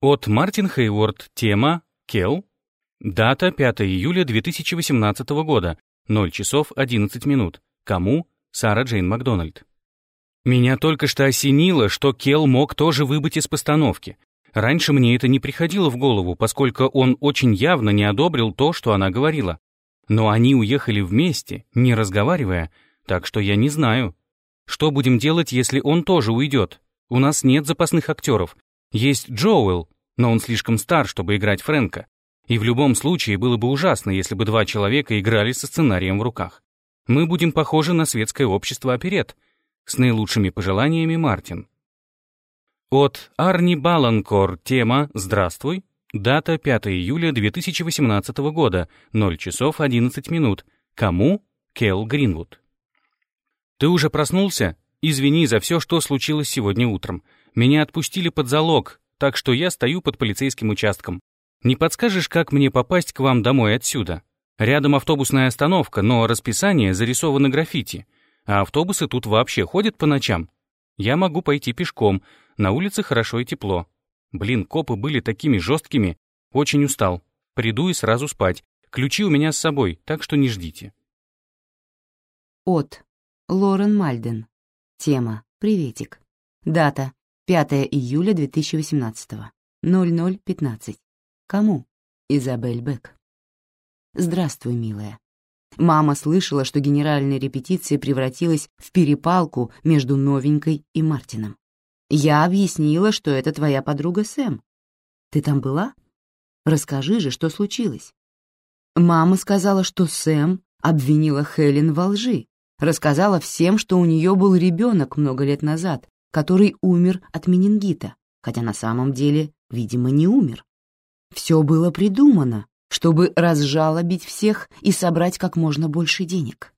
От Мартин Хейворд. Тема «Келл». Дата 5 июля 2018 года. 0 часов 11 минут. Кому? Сара Джейн Макдональд. Меня только что осенило, что Келл мог тоже выбыть из постановки. Раньше мне это не приходило в голову, поскольку он очень явно не одобрил то, что она говорила. Но они уехали вместе, не разговаривая, так что я не знаю. Что будем делать, если он тоже уйдет? У нас нет запасных актеров. Есть Джоуэлл, но он слишком стар, чтобы играть Фрэнка. И в любом случае было бы ужасно, если бы два человека играли со сценарием в руках. Мы будем похожи на светское общество оперет. С наилучшими пожеланиями, Мартин. От Арни Баланкор тема «Здравствуй». Дата 5 июля 2018 года, 0 часов 11 минут. Кому? Келл Гринвуд. Ты уже проснулся? Извини за все, что случилось сегодня утром. Меня отпустили под залог, так что я стою под полицейским участком. Не подскажешь, как мне попасть к вам домой отсюда? Рядом автобусная остановка, но расписание зарисовано граффити. А автобусы тут вообще ходят по ночам? Я могу пойти пешком. На улице хорошо и тепло. Блин, копы были такими жесткими. Очень устал. Приду и сразу спать. Ключи у меня с собой, так что не ждите. От. Лорен Мальден. Тема. Приветик. Дата. 5 июля 2018. 00.15. Кому? Изабель Бек. Здравствуй, милая. Мама слышала, что генеральная репетиция превратилась в перепалку между новенькой и Мартином. Я объяснила, что это твоя подруга Сэм. Ты там была? Расскажи же, что случилось. Мама сказала, что Сэм обвинила Хелен во лжи, рассказала всем, что у нее был ребенок много лет назад, который умер от менингита, хотя на самом деле, видимо, не умер. Все было придумано, чтобы разжалобить всех и собрать как можно больше денег.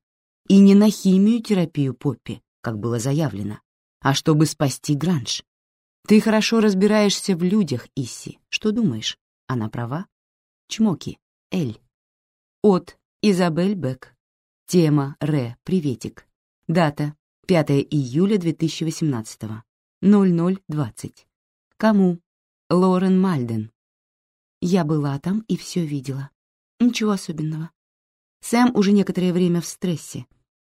И не на химию-терапию Поппи, как было заявлено, а чтобы спасти Гранж. Ты хорошо разбираешься в людях, Исси. Что думаешь? Она права? Чмоки. Эль. От Изабель Бек. Тема Ре. Приветик. Дата 5 июля 2018. 00.20. Кому? Лорен Мальден. Я была там и все видела. Ничего особенного. Сэм уже некоторое время в стрессе.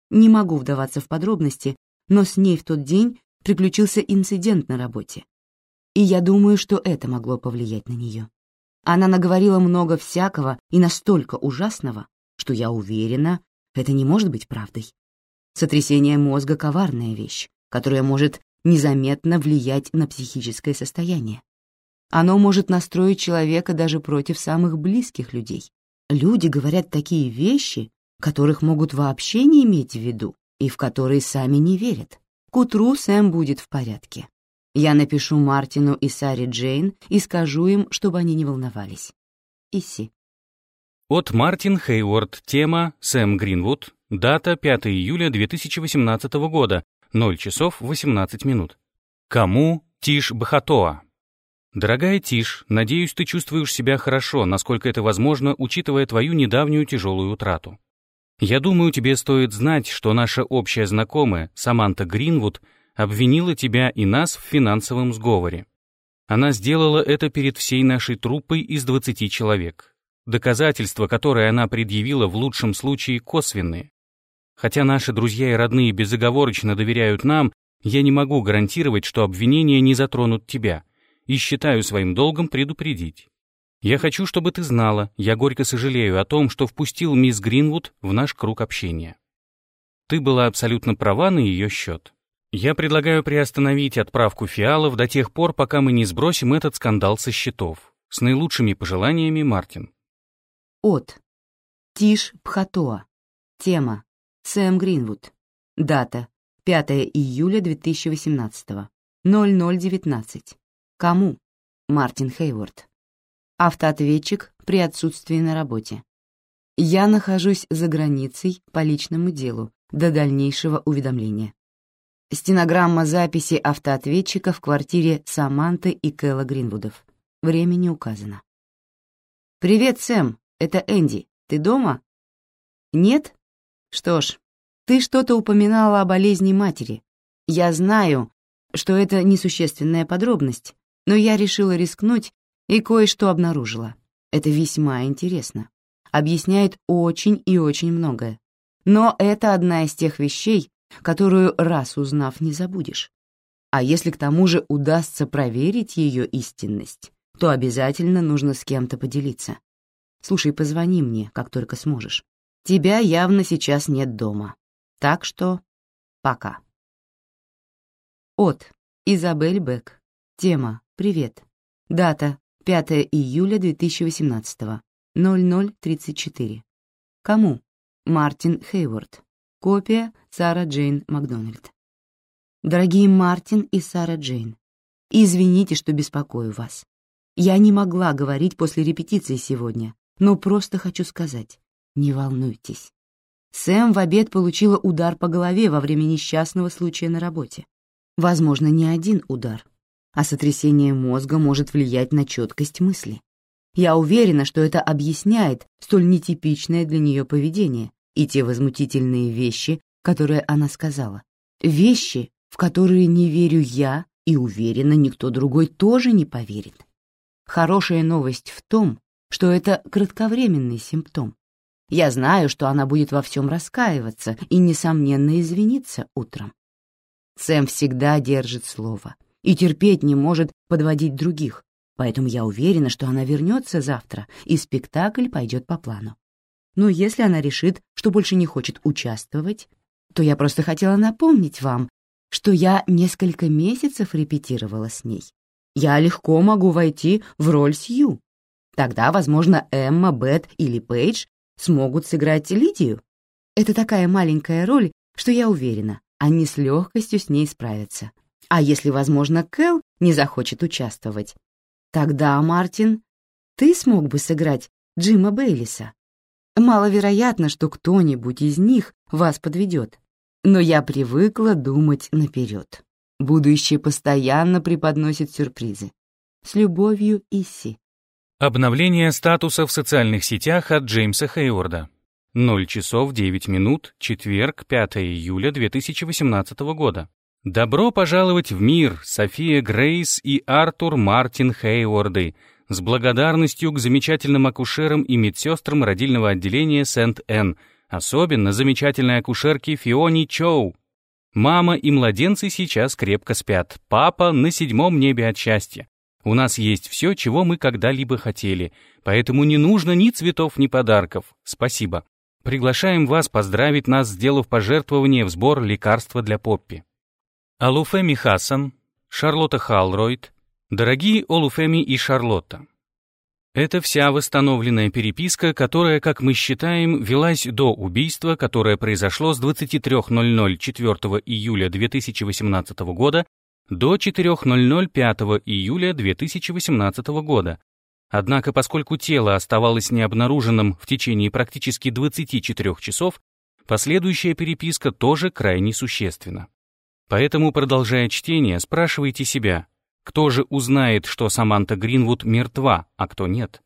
Не могу вдаваться в подробности, но с ней в тот день приключился инцидент на работе. И я думаю, что это могло повлиять на нее. Она наговорила много всякого и настолько ужасного, что я уверена, это не может быть правдой. Сотрясение мозга — коварная вещь, которая может незаметно влиять на психическое состояние. Оно может настроить человека даже против самых близких людей. Люди говорят такие вещи, которых могут вообще не иметь в виду и в которые сами не верят. К утру Сэм будет в порядке. Я напишу Мартину и Саре Джейн и скажу им, чтобы они не волновались. Иси. От Мартин Хейворд. Тема Сэм Гринвуд. Дата 5 июля 2018 года. 0 часов 18 минут. Кому Тиш Бахатоа? «Дорогая Тиш, надеюсь, ты чувствуешь себя хорошо, насколько это возможно, учитывая твою недавнюю тяжелую утрату. Я думаю, тебе стоит знать, что наша общая знакомая, Саманта Гринвуд, обвинила тебя и нас в финансовом сговоре. Она сделала это перед всей нашей труппой из 20 человек. Доказательства, которые она предъявила, в лучшем случае косвенные. Хотя наши друзья и родные безоговорочно доверяют нам, я не могу гарантировать, что обвинения не затронут тебя — и считаю своим долгом предупредить. Я хочу, чтобы ты знала, я горько сожалею о том, что впустил мисс Гринвуд в наш круг общения. Ты была абсолютно права на ее счет. Я предлагаю приостановить отправку фиалов до тех пор, пока мы не сбросим этот скандал со счетов. С наилучшими пожеланиями, Мартин. От. Тиш Пхатоа. Тема. Сэм Гринвуд. Дата. 5 июля 2018. 0019. Кому? Мартин Хейворд. Автоответчик при отсутствии на работе. Я нахожусь за границей по личному делу до дальнейшего уведомления. Стенограмма записи автоответчика в квартире Саманты и Кэлла Гринвудов. Время не указано. «Привет, Сэм, это Энди. Ты дома?» «Нет? Что ж, ты что-то упоминала о болезни матери. Я знаю, что это несущественная подробность, но я решила рискнуть И кое-что обнаружила. Это весьма интересно. Объясняет очень и очень многое. Но это одна из тех вещей, которую, раз узнав, не забудешь. А если к тому же удастся проверить ее истинность, то обязательно нужно с кем-то поделиться. Слушай, позвони мне, как только сможешь. Тебя явно сейчас нет дома. Так что пока. От Изабель Бек. Тема «Привет». Дата 5 июля 2018. 0034. Кому? Мартин Хейворд. Копия Сара Джейн Макдональд. Дорогие Мартин и Сара Джейн, извините, что беспокою вас. Я не могла говорить после репетиции сегодня, но просто хочу сказать, не волнуйтесь. Сэм в обед получила удар по голове во время несчастного случая на работе. Возможно, не один удар, а сотрясение мозга может влиять на четкость мысли. Я уверена, что это объясняет столь нетипичное для нее поведение и те возмутительные вещи, которые она сказала. Вещи, в которые не верю я и уверена, никто другой тоже не поверит. Хорошая новость в том, что это кратковременный симптом. Я знаю, что она будет во всем раскаиваться и, несомненно, извиниться утром. Сэм всегда держит слово и терпеть не может подводить других, поэтому я уверена, что она вернется завтра, и спектакль пойдет по плану. Но если она решит, что больше не хочет участвовать, то я просто хотела напомнить вам, что я несколько месяцев репетировала с ней. Я легко могу войти в роль Сью. Тогда, возможно, Эмма, Бет или Пейдж смогут сыграть Лидию. Это такая маленькая роль, что я уверена, они с легкостью с ней справятся. А если, возможно, Кэл не захочет участвовать, тогда, Мартин, ты смог бы сыграть Джима Бейлиса. Маловероятно, что кто-нибудь из них вас подведет, но я привыкла думать наперед. Будущее постоянно преподносит сюрпризы. С любовью, Исси. Обновление статуса в социальных сетях от Джеймса Хейворда. 0 часов 9 минут, четверг, 5 июля 2018 года. Добро пожаловать в мир, София Грейс и Артур Мартин Хейворды, с благодарностью к замечательным акушерам и медсестрам родильного отделения Сент-Энн, Особенно замечательной акушерке Фиони Чоу. Мама и младенцы сейчас крепко спят. Папа на седьмом небе от счастья. У нас есть все, чего мы когда-либо хотели, поэтому не нужно ни цветов, ни подарков. Спасибо. Приглашаем вас поздравить нас, сделав пожертвование в сбор лекарства для Поппи. Алуфеми Хасан, Шарлотта Халройд, дорогие Олуфеми и Шарлотта. Это вся восстановленная переписка, которая, как мы считаем, велась до убийства, которое произошло с 23.00 4 июля 2018 года до 4.00 5 июля 2018 года. Однако, поскольку тело оставалось необнаруженным в течение практически 24 часов, последующая переписка тоже крайне существенна. Поэтому, продолжая чтение, спрашивайте себя, кто же узнает, что Саманта Гринвуд мертва, а кто нет?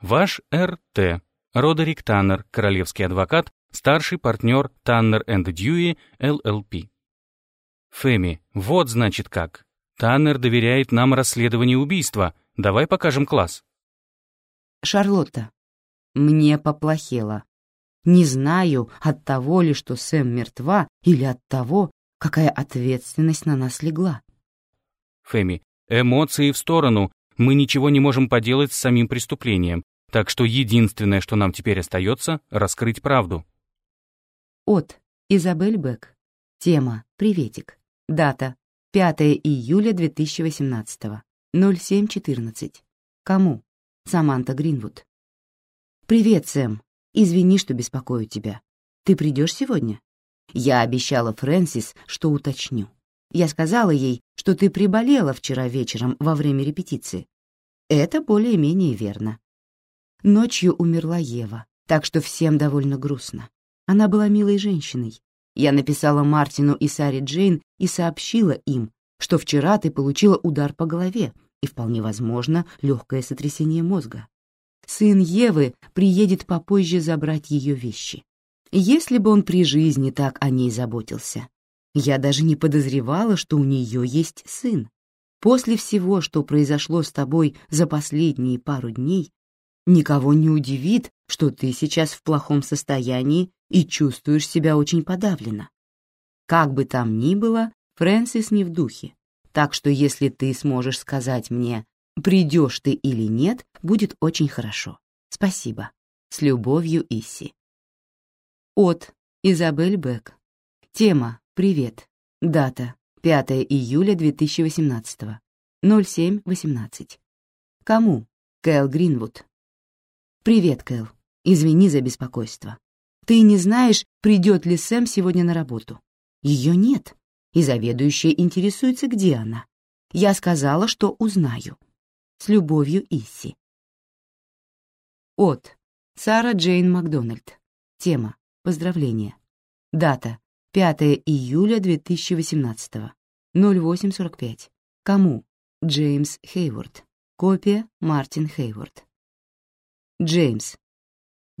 Ваш Р.Т. Родерик Таннер, королевский адвокат, старший партнер Таннер энд Дьюи, ЛЛП. Фэми, вот значит как. Таннер доверяет нам расследование убийства. Давай покажем класс. Шарлотта, мне поплохело. Не знаю, от того ли, что Сэм мертва, или от того, какая ответственность на нас легла. Фэми, эмоции в сторону. Мы ничего не можем поделать с самим преступлением. Так что единственное, что нам теперь остается, раскрыть правду. От Изабель Бек. Тема «Приветик». Дата 5 июля 2018. 07.14. Кому? Саманта Гринвуд. «Привет, Сэм. Извини, что беспокою тебя. Ты придешь сегодня?» Я обещала Фрэнсис, что уточню. Я сказала ей, что ты приболела вчера вечером во время репетиции. Это более-менее верно. Ночью умерла Ева, так что всем довольно грустно. Она была милой женщиной. Я написала Мартину и Саре Джейн и сообщила им, что вчера ты получила удар по голове и, вполне возможно, легкое сотрясение мозга. Сын Евы приедет попозже забрать ее вещи. Если бы он при жизни так о ней заботился, я даже не подозревала, что у нее есть сын. После всего, что произошло с тобой за последние пару дней, никого не удивит, что ты сейчас в плохом состоянии и чувствуешь себя очень подавленно. Как бы там ни было, Фрэнсис не в духе, так что если ты сможешь сказать мне, придешь ты или нет, будет очень хорошо. Спасибо. С любовью, Исси. От Изабель Бек. Тема «Привет». Дата 5 июля 2018. 07.18. Кому? Кэл Гринвуд. Привет, Кэл. Извини за беспокойство. Ты не знаешь, придет ли Сэм сегодня на работу? Ее нет, и заведующая интересуется, где она. Я сказала, что узнаю. С любовью, Исси. От. Сара Джейн Макдональд. Тема. Поздравления. Дата. 5 июля 2018. 08.45. Кому? Джеймс Хейворд. Копия Мартин Хейворд. Джеймс.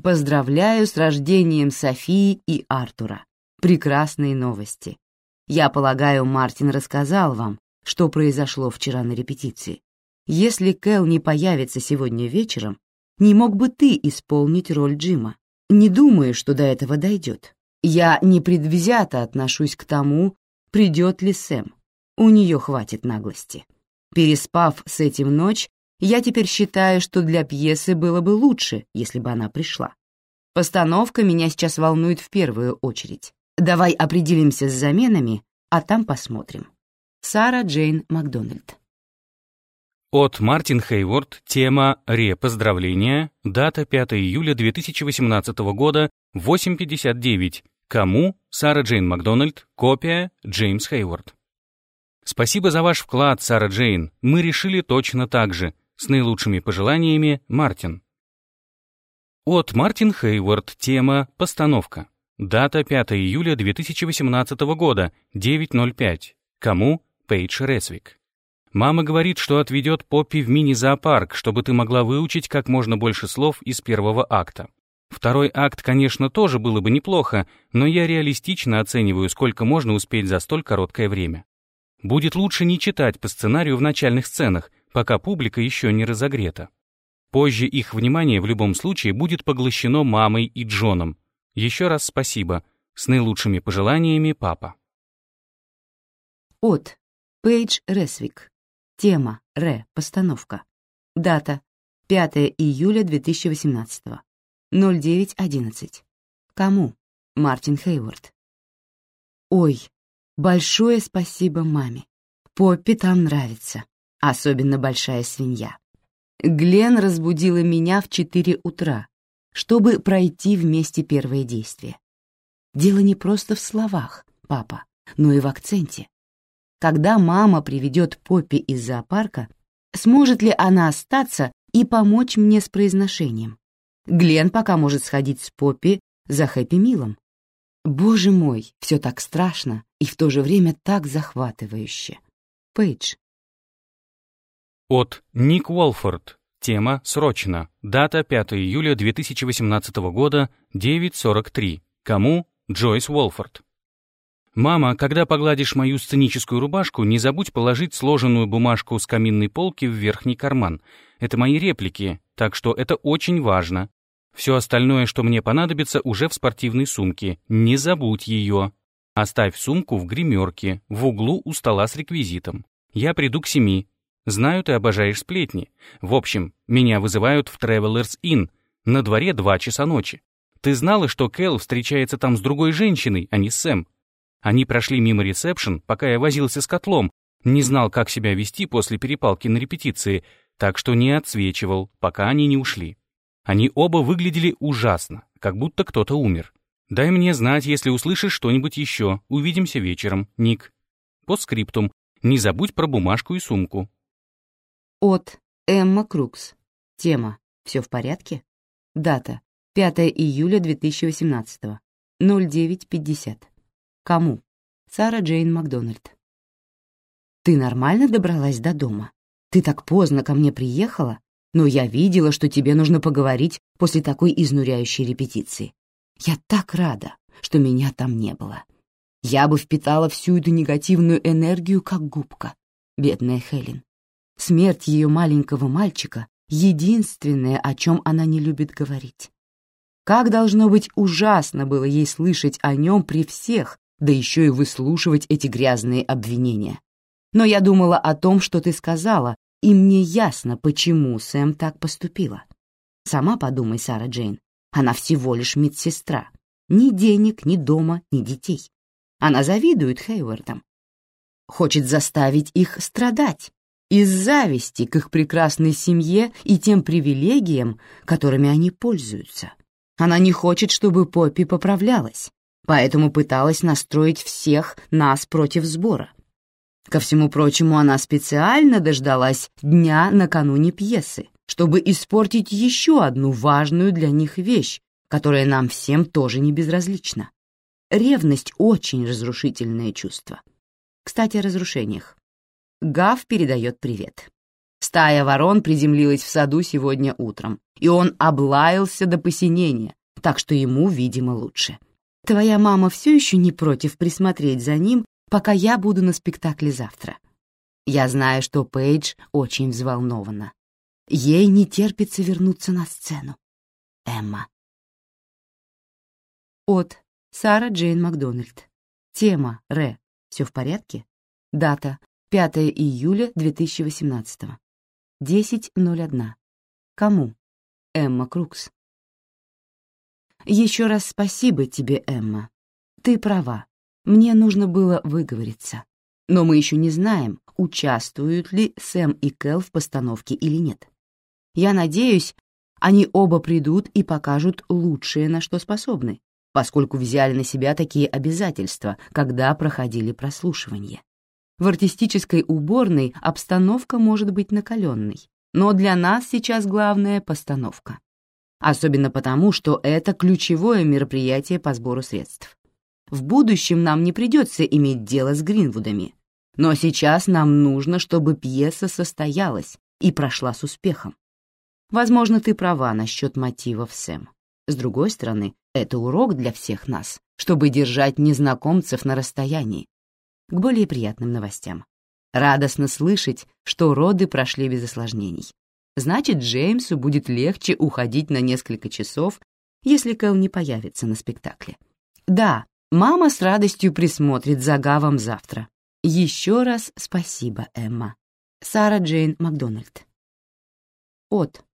Поздравляю с рождением Софии и Артура. Прекрасные новости. Я полагаю, Мартин рассказал вам, что произошло вчера на репетиции. Если Кэл не появится сегодня вечером, не мог бы ты исполнить роль Джима? Не думаю, что до этого дойдет. Я непредвзято отношусь к тому, придет ли Сэм. У нее хватит наглости. Переспав с этим ночь, я теперь считаю, что для пьесы было бы лучше, если бы она пришла. Постановка меня сейчас волнует в первую очередь. Давай определимся с заменами, а там посмотрим. Сара Джейн Макдональд. От Мартин Хейворд, тема «Ре. Поздравления», дата 5 июля 2018 года, 8.59, Кому? Сара Джейн Макдональд. Копия Джеймс Хейворд. Спасибо за ваш вклад, Сара Джейн. Мы решили точно так же. С наилучшими пожеланиями, Мартин. От Мартин Хейворд. Тема «Постановка». Дата 5 июля 2018 года, 9.05. Кому? Пейдж Ресвик. Мама говорит, что отведет Поппи в мини-зоопарк, чтобы ты могла выучить как можно больше слов из первого акта. Второй акт, конечно, тоже было бы неплохо, но я реалистично оцениваю, сколько можно успеть за столь короткое время. Будет лучше не читать по сценарию в начальных сценах, пока публика еще не разогрета. Позже их внимание в любом случае будет поглощено мамой и Джоном. Еще раз спасибо. С наилучшими пожеланиями, папа. От. Пейдж Ресвик. Тема. Ре. Постановка. Дата. 5 июля 2018. 09.11. Кому? Мартин Хейворд. Ой, большое спасибо маме. Поппи там нравится, особенно большая свинья. Глен разбудила меня в 4 утра, чтобы пройти вместе первое действие. Дело не просто в словах, папа, но и в акценте. Когда мама приведет Поппи из зоопарка, сможет ли она остаться и помочь мне с произношением? Глен пока может сходить с Поппи за Хэппи Милом. Боже мой, все так страшно и в то же время так захватывающе. Пейдж. От Ник Уолфорд. Тема «Срочно». Дата 5 июля 2018 года, 9.43. Кому? Джойс Уолфорд. «Мама, когда погладишь мою сценическую рубашку, не забудь положить сложенную бумажку с каминной полки в верхний карман. Это мои реплики, так что это очень важно. Все остальное, что мне понадобится, уже в спортивной сумке. Не забудь ее. Оставь сумку в гримерке, в углу у стола с реквизитом. Я приду к семи. Знаю, ты обожаешь сплетни. В общем, меня вызывают в Travelers Inn. На дворе два часа ночи. Ты знала, что Кэл встречается там с другой женщиной, а не с Сэм? Они прошли мимо ресепшн, пока я возился с котлом. Не знал, как себя вести после перепалки на репетиции, так что не отсвечивал, пока они не ушли. Они оба выглядели ужасно, как будто кто-то умер. Дай мне знать, если услышишь что-нибудь еще. Увидимся вечером, Ник. По скриптум. Не забудь про бумажку и сумку. От Эмма Крукс. Тема «Все в порядке?» Дата 5 июля 2018. 09.50. Кому? Сара Джейн Макдональд. «Ты нормально добралась до дома? Ты так поздно ко мне приехала, но я видела, что тебе нужно поговорить после такой изнуряющей репетиции. Я так рада, что меня там не было. Я бы впитала всю эту негативную энергию, как губка. бедная Хелен. Смерть ее маленького мальчика — единственное, о чем она не любит говорить. Как должно быть ужасно было ей слышать о нем при всех, да еще и выслушивать эти грязные обвинения. Но я думала о том, что ты сказала, и мне ясно, почему Сэм так поступила. Сама подумай, Сара Джейн, она всего лишь медсестра. Ни денег, ни дома, ни детей. Она завидует Хейвардам. Хочет заставить их страдать из зависти к их прекрасной семье и тем привилегиям, которыми они пользуются. Она не хочет, чтобы Поппи поправлялась, поэтому пыталась настроить всех нас против сбора. Ко всему прочему, она специально дождалась дня накануне пьесы, чтобы испортить еще одну важную для них вещь, которая нам всем тоже не безразлична. Ревность — очень разрушительное чувство. Кстати, о разрушениях. Гав передает привет. Стая ворон приземлилась в саду сегодня утром, и он облаялся до посинения, так что ему, видимо, лучше. Твоя мама все еще не против присмотреть за ним, пока я буду на спектакле завтра. Я знаю, что Пейдж очень взволнована. Ей не терпится вернуться на сцену. Эмма. От Сара Джейн Макдональд. Тема Ре. Все в порядке? Дата 5 июля 2018. 10.01. Кому? Эмма Крукс. Еще раз спасибо тебе, Эмма. Ты права. Мне нужно было выговориться. Но мы еще не знаем, участвуют ли Сэм и Кэл в постановке или нет. Я надеюсь, они оба придут и покажут лучшее, на что способны, поскольку взяли на себя такие обязательства, когда проходили прослушивание. В артистической уборной обстановка может быть накаленной, но для нас сейчас главная постановка. Особенно потому, что это ключевое мероприятие по сбору средств. В будущем нам не придется иметь дело с Гринвудами, но сейчас нам нужно, чтобы пьеса состоялась и прошла с успехом. Возможно, ты права насчет мотивов, Сэм. С другой стороны, это урок для всех нас, чтобы держать незнакомцев на расстоянии, к более приятным новостям. Радостно слышать, что роды прошли без осложнений. Значит, Джеймсу будет легче уходить на несколько часов, если Кэл не появится на спектакле. Да, мама с радостью присмотрит за Гавом завтра. Еще раз спасибо, Эмма. Сара Джейн Макдональд. От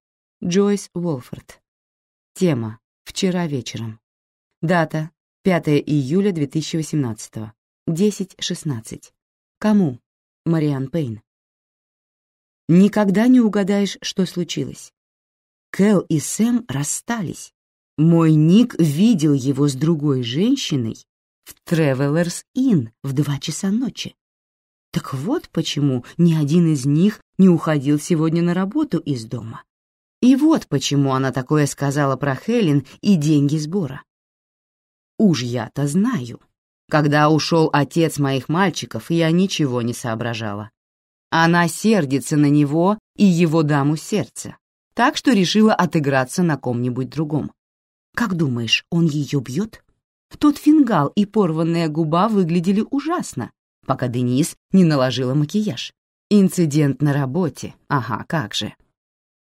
Джойс Уолфорд. Тема «Вчера вечером». Дата 5 июля 2018. 10.16. Кому? Мариан Пейн. Никогда не угадаешь, что случилось. Кэл и Сэм расстались. Мой Ник видел его с другой женщиной в Travelers Inn в два часа ночи. Так вот почему ни один из них не уходил сегодня на работу из дома. И вот почему она такое сказала про Хелен и деньги сбора. Уж я-то знаю. Когда ушел отец моих мальчиков, я ничего не соображала. Она сердится на него и его даму сердца, так что решила отыграться на ком-нибудь другом. Как думаешь, он ее бьет? Тот фингал и порванная губа выглядели ужасно, пока Денис не наложила макияж. Инцидент на работе, ага, как же.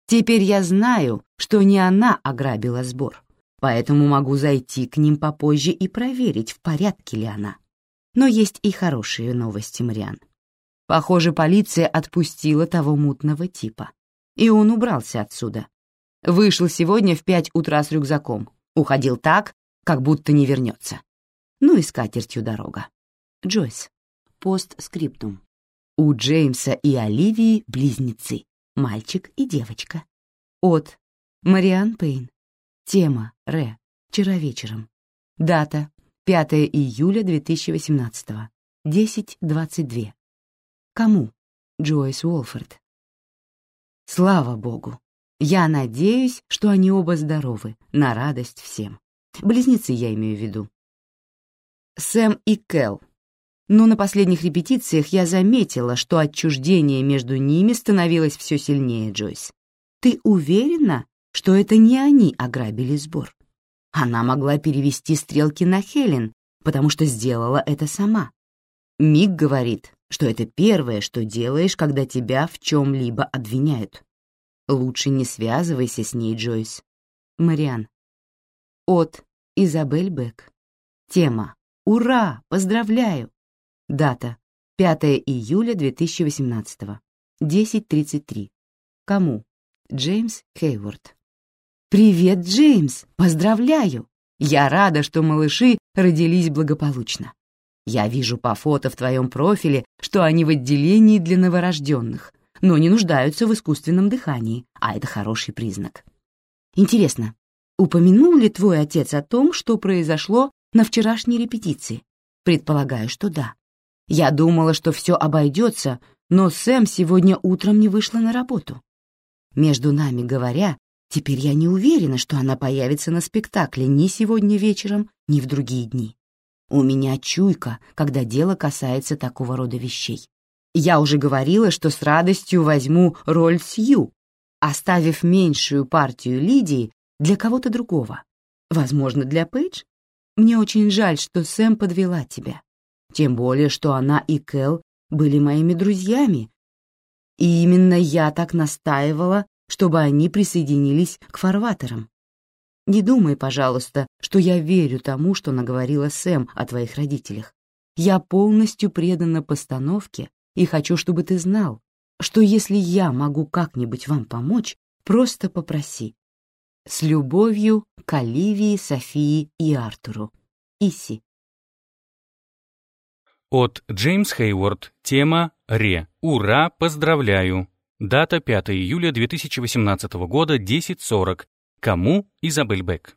Теперь я знаю, что не она ограбила сбор поэтому могу зайти к ним попозже и проверить, в порядке ли она. Но есть и хорошие новости, Мариан. Похоже, полиция отпустила того мутного типа, и он убрался отсюда. Вышел сегодня в пять утра с рюкзаком, уходил так, как будто не вернется. Ну и с катертью дорога. Джойс. Постскриптум. У Джеймса и Оливии близнецы, мальчик и девочка. От Мариан Пейн. Тема Ре. Вчера вечером. Дата 5 июля 2018. 10.22. Кому? Джойс Уолфорд. Слава богу. Я надеюсь, что они оба здоровы, на радость всем. Близнецы я имею в виду. Сэм и Кэл. Но на последних репетициях я заметила, что отчуждение между ними становилось все сильнее, Джойс. Ты уверена, что это не они ограбили сбор. Она могла перевести стрелки на Хелен, потому что сделала это сама. Мик говорит, что это первое, что делаешь, когда тебя в чем-либо обвиняют. Лучше не связывайся с ней, Джойс. Мариан. От Изабель Бек. Тема. Ура! Поздравляю! Дата. 5 июля 2018. 10.33. Кому? Джеймс Хейворд. «Привет, Джеймс! Поздравляю! Я рада, что малыши родились благополучно. Я вижу по фото в твоем профиле, что они в отделении для новорожденных, но не нуждаются в искусственном дыхании, а это хороший признак. Интересно, упомянул ли твой отец о том, что произошло на вчерашней репетиции? Предполагаю, что да. Я думала, что все обойдется, но Сэм сегодня утром не вышла на работу. Между нами говоря, теперь я не уверена, что она появится на спектакле ни сегодня вечером, ни в другие дни. У меня чуйка, когда дело касается такого рода вещей. Я уже говорила, что с радостью возьму роль Сью, оставив меньшую партию Лидии для кого-то другого. Возможно, для Пейдж? Мне очень жаль, что Сэм подвела тебя. Тем более, что она и Кэл были моими друзьями. И именно я так настаивала, чтобы они присоединились к фарватерам. Не думай, пожалуйста, что я верю тому, что наговорила Сэм о твоих родителях. Я полностью предана постановке и хочу, чтобы ты знал, что если я могу как-нибудь вам помочь, просто попроси. С любовью к Оливии, Софии и Артуру. Иси. От Джеймс Хейворд. Тема «Ре». Ура, поздравляю. Дата 5 июля 2018 года, 10.40. Кому Изабель Бек?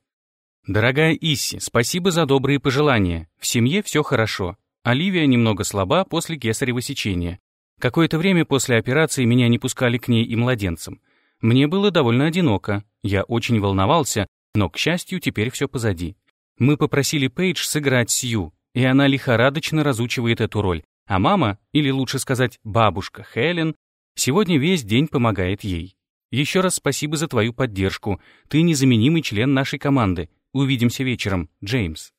Дорогая Исси, спасибо за добрые пожелания. В семье все хорошо. Оливия немного слаба после кесарево сечения. Какое-то время после операции меня не пускали к ней и младенцам. Мне было довольно одиноко. Я очень волновался, но, к счастью, теперь все позади. Мы попросили Пейдж сыграть Сью, и она лихорадочно разучивает эту роль, а мама, или лучше сказать бабушка Хелен, сегодня весь день помогает ей. Еще раз спасибо за твою поддержку. Ты незаменимый член нашей команды. Увидимся вечером, Джеймс.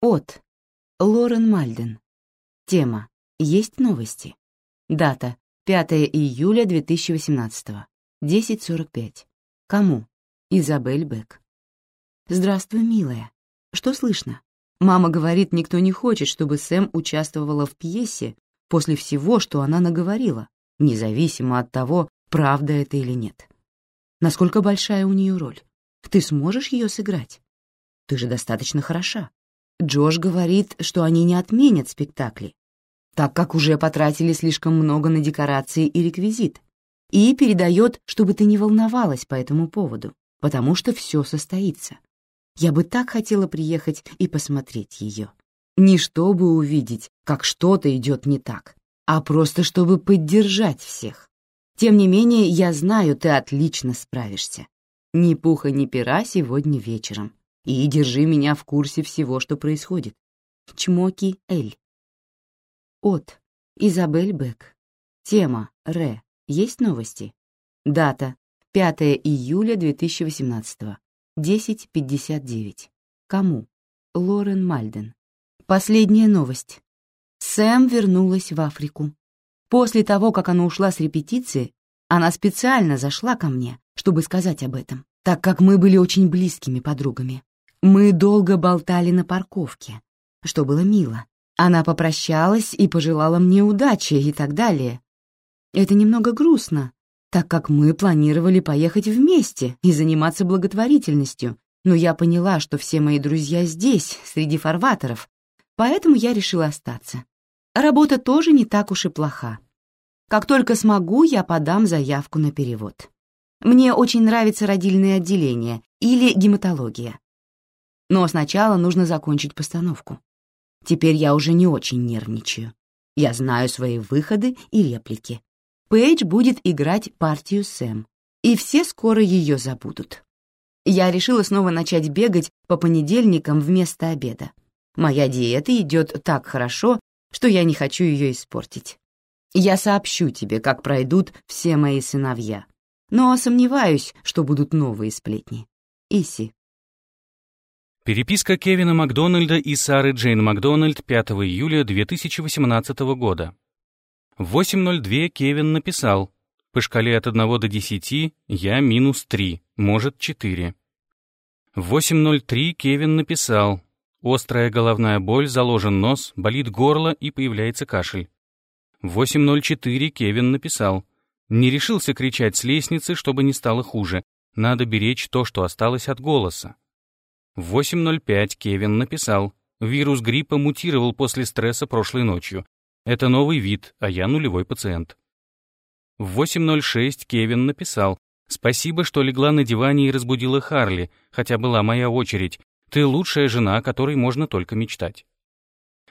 От. Лорен Мальден. Тема. Есть новости. Дата. 5 июля 2018. 10.45. Кому? Изабель Бек. Здравствуй, милая. Что слышно? Мама говорит, никто не хочет, чтобы Сэм участвовала в пьесе после всего, что она наговорила, независимо от того, правда это или нет. Насколько большая у нее роль? Ты сможешь ее сыграть? Ты же достаточно хороша. Джош говорит, что они не отменят спектакли, так как уже потратили слишком много на декорации и реквизит, и передает, чтобы ты не волновалась по этому поводу, потому что все состоится. Я бы так хотела приехать и посмотреть ее. Не чтобы увидеть, как что-то идет не так, а просто чтобы поддержать всех. Тем не менее, я знаю, ты отлично справишься. Ни пуха, ни пера сегодня вечером. И держи меня в курсе всего, что происходит. Чмоки Эль. От. Изабель Бек. Тема. Ре. Есть новости? Дата. 5 июля 2018. 10.59. Кому? Лорен Мальден. Последняя новость. Сэм вернулась в Африку. После того, как она ушла с репетиции, она специально зашла ко мне, чтобы сказать об этом, так как мы были очень близкими подругами. Мы долго болтали на парковке, что было мило. Она попрощалась и пожелала мне удачи и так далее. Это немного грустно, так как мы планировали поехать вместе и заниматься благотворительностью, но я поняла, что все мои друзья здесь, среди фарватеров, поэтому я решила остаться. Работа тоже не так уж и плоха. Как только смогу, я подам заявку на перевод. Мне очень нравится родильное отделение или гематология. Но сначала нужно закончить постановку. Теперь я уже не очень нервничаю. Я знаю свои выходы и реплики. Пейдж будет играть партию Сэм, и все скоро ее забудут. Я решила снова начать бегать по понедельникам вместо обеда. Моя диета идет так хорошо, что я не хочу ее испортить. Я сообщу тебе, как пройдут все мои сыновья, но сомневаюсь, что будут новые сплетни. Иси. Переписка Кевина Макдональда и Сары Джейн Макдональд 5 июля 2018 года. В 8.02 Кевин написал «По шкале от 1 до 10 я минус 3, может 4». В 8.03 Кевин написал «Острая головная боль, заложен нос, болит горло и появляется кашель». В 8.04 Кевин написал «Не решился кричать с лестницы, чтобы не стало хуже. Надо беречь то, что осталось от голоса». В 8.05 Кевин написал «Вирус гриппа мутировал после стресса прошлой ночью. Это новый вид, а я нулевой пациент». В 8.06 Кевин написал «Спасибо, что легла на диване и разбудила Харли, хотя была моя очередь. Ты лучшая жена, о которой можно только мечтать».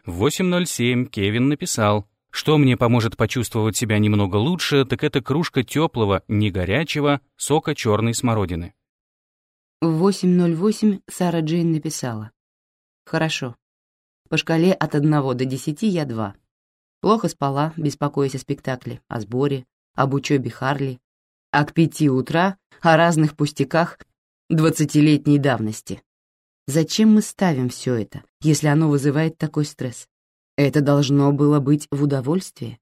В 8.07 Кевин написал «Что мне поможет почувствовать себя немного лучше, так это кружка теплого, не горячего, сока черной смородины». В 8.08 Сара Джейн написала. «Хорошо. По шкале от 1 до 10 я 2. Плохо спала, беспокоясь о спектакле, о сборе, об учебе Харли, а к пяти утра о разных пустяках двадцатилетней давности. Зачем мы ставим все это, если оно вызывает такой стресс? Это должно было быть в удовольствие.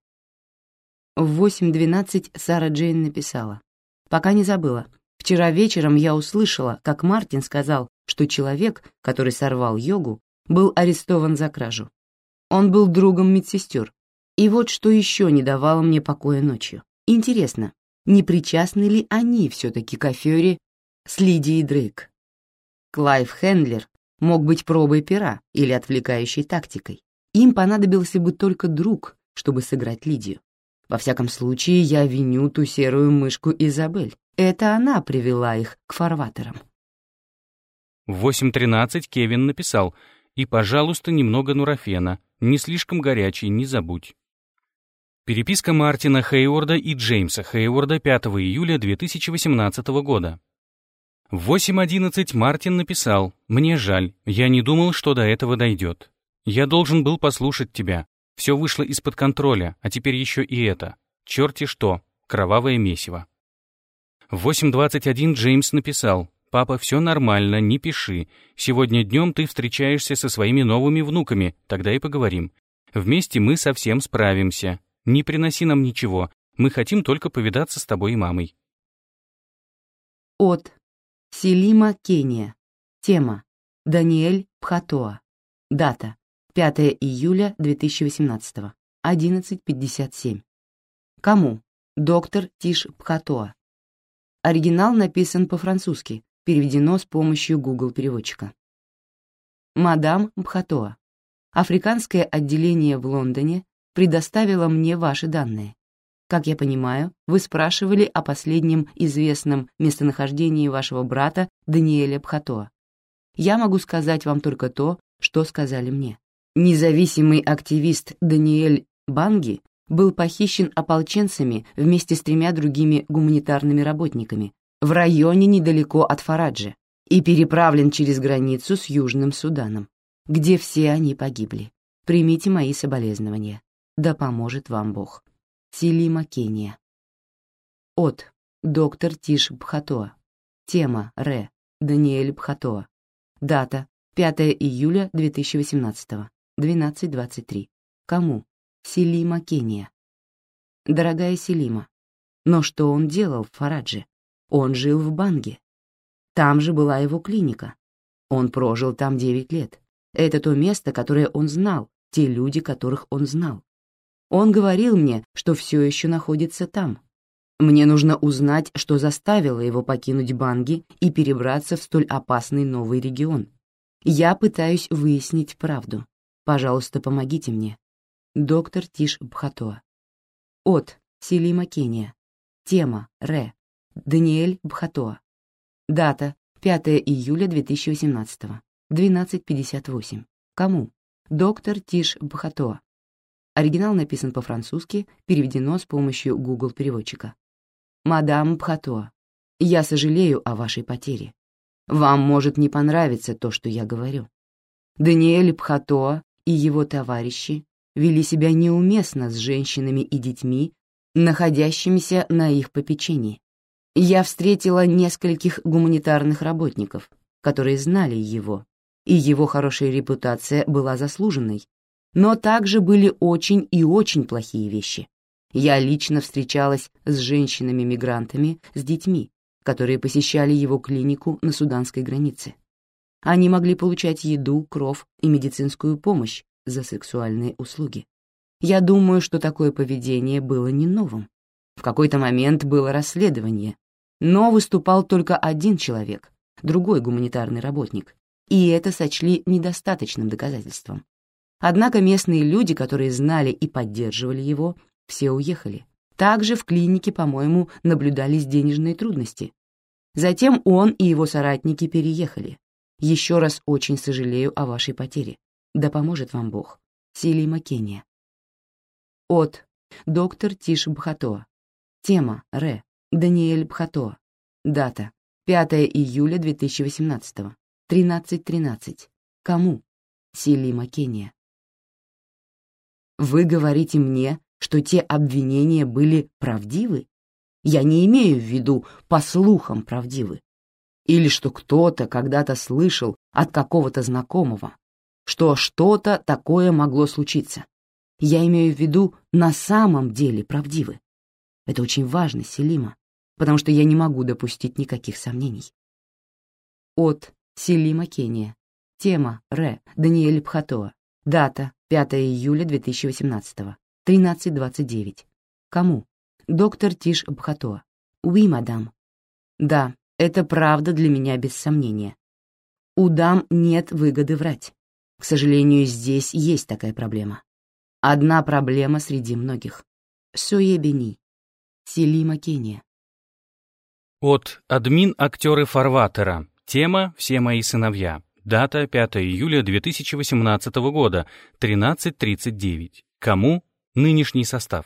В 8.12 Сара Джейн написала. «Пока не забыла. Вчера вечером я услышала, как Мартин сказал, что человек, который сорвал йогу, был арестован за кражу. Он был другом медсестер. И вот что еще не давало мне покоя ночью. Интересно, не причастны ли они все-таки к афере с Лидией Дрейк? Клайв Хендлер мог быть пробой пера или отвлекающей тактикой. Им понадобился бы только друг, чтобы сыграть Лидию. Во всяком случае, я виню ту серую мышку Изабель. Это она привела их к фарватерам. В 8.13 Кевин написал «И, пожалуйста, немного нурофена, не слишком горячий, не забудь». Переписка Мартина Хейворда и Джеймса Хейворда 5 июля 2018 года. В 8.11 Мартин написал «Мне жаль, я не думал, что до этого дойдет. Я должен был послушать тебя. Все вышло из-под контроля, а теперь еще и это. Черти что, кровавое месиво». В 8.21 Джеймс написал «Папа, все нормально, не пиши. Сегодня днем ты встречаешься со своими новыми внуками, тогда и поговорим. Вместе мы совсем справимся. Не приноси нам ничего, мы хотим только повидаться с тобой и мамой». От Селима, Кения. Тема Даниэль Пхатоа. Дата 5 июля 2018. 11.57. Кому? Доктор Тиш Пхатоа. Оригинал написан по-французски, переведено с помощью Google-переводчика. Мадам Бхатоа. Африканское отделение в Лондоне предоставило мне ваши данные. Как я понимаю, вы спрашивали о последнем известном местонахождении вашего брата Даниэля Бхатоа. Я могу сказать вам только то, что сказали мне. Независимый активист Даниэль Банги был похищен ополченцами вместе с тремя другими гуманитарными работниками в районе недалеко от Фараджи и переправлен через границу с Южным Суданом, где все они погибли. Примите мои соболезнования. Да поможет вам Бог. Силима Кения. От. Доктор Тиш Бхатоа. Тема. Ре. Даниэль Бхатоа. Дата. 5 июля 2018. 12.23. Кому? Селима, Кения. Дорогая Селима, но что он делал в Фарадже? Он жил в Банге. Там же была его клиника. Он прожил там девять лет. Это то место, которое он знал, те люди, которых он знал. Он говорил мне, что все еще находится там. Мне нужно узнать, что заставило его покинуть Банги и перебраться в столь опасный новый регион. Я пытаюсь выяснить правду. Пожалуйста, помогите мне. Доктор Тиш Бхатоа. От Селима Кения. Тема Ре. Даниэль Бхатоа. Дата 5 июля 2018. 12.58. Кому? Доктор Тиш Бхатоа. Оригинал написан по-французски, переведено с помощью Google переводчика. Мадам Бхатоа, я сожалею о вашей потере. Вам может не понравиться то, что я говорю. Даниэль Бхатоа и его товарищи вели себя неуместно с женщинами и детьми, находящимися на их попечении. Я встретила нескольких гуманитарных работников, которые знали его, и его хорошая репутация была заслуженной. Но также были очень и очень плохие вещи. Я лично встречалась с женщинами-мигрантами с детьми, которые посещали его клинику на суданской границе. Они могли получать еду, кров и медицинскую помощь за сексуальные услуги. Я думаю, что такое поведение было не новым. В какой-то момент было расследование, но выступал только один человек, другой гуманитарный работник, и это сочли недостаточным доказательством. Однако местные люди, которые знали и поддерживали его, все уехали. Также в клинике, по-моему, наблюдались денежные трудности. Затем он и его соратники переехали. Еще раз очень сожалею о вашей потере. Да поможет вам Бог. Силима Кения. От. Доктор Тиш Бхато. Тема. Ре. Даниэль Бхато. Дата. 5 июля 2018. 13.13. Кому? Силима Кения. Вы говорите мне, что те обвинения были правдивы? Я не имею в виду по слухам правдивы. Или что кто-то когда-то слышал от какого-то знакомого, что что-то такое могло случиться. Я имею в виду на самом деле правдивы. Это очень важно, Селима, потому что я не могу допустить никаких сомнений. От Селима Кения. Тема Ре. Даниэль Пхатоа. Дата 5 июля 2018. 13.29. Кому? Доктор Тиш Бхато. Уи, мадам. Да, это правда для меня без сомнения. У дам нет выгоды врать. К сожалению, здесь есть такая проблема. Одна проблема среди многих. Суебени. Селима Кения. От админ актеры Фарватера. Тема «Все мои сыновья». Дата 5 июля 2018 года, 13.39. Кому? Нынешний состав.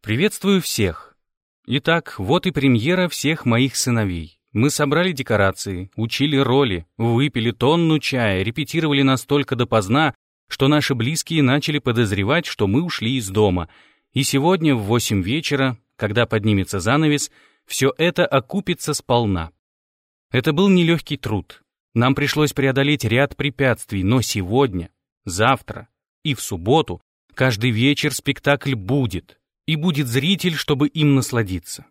Приветствую всех. Итак, вот и премьера всех моих сыновей. Мы собрали декорации, учили роли, выпили тонну чая, репетировали настолько допоздна, что наши близкие начали подозревать, что мы ушли из дома. И сегодня в восемь вечера, когда поднимется занавес, все это окупится сполна. Это был нелегкий труд. Нам пришлось преодолеть ряд препятствий, но сегодня, завтра и в субботу Каждый вечер спектакль будет, и будет зритель, чтобы им насладиться.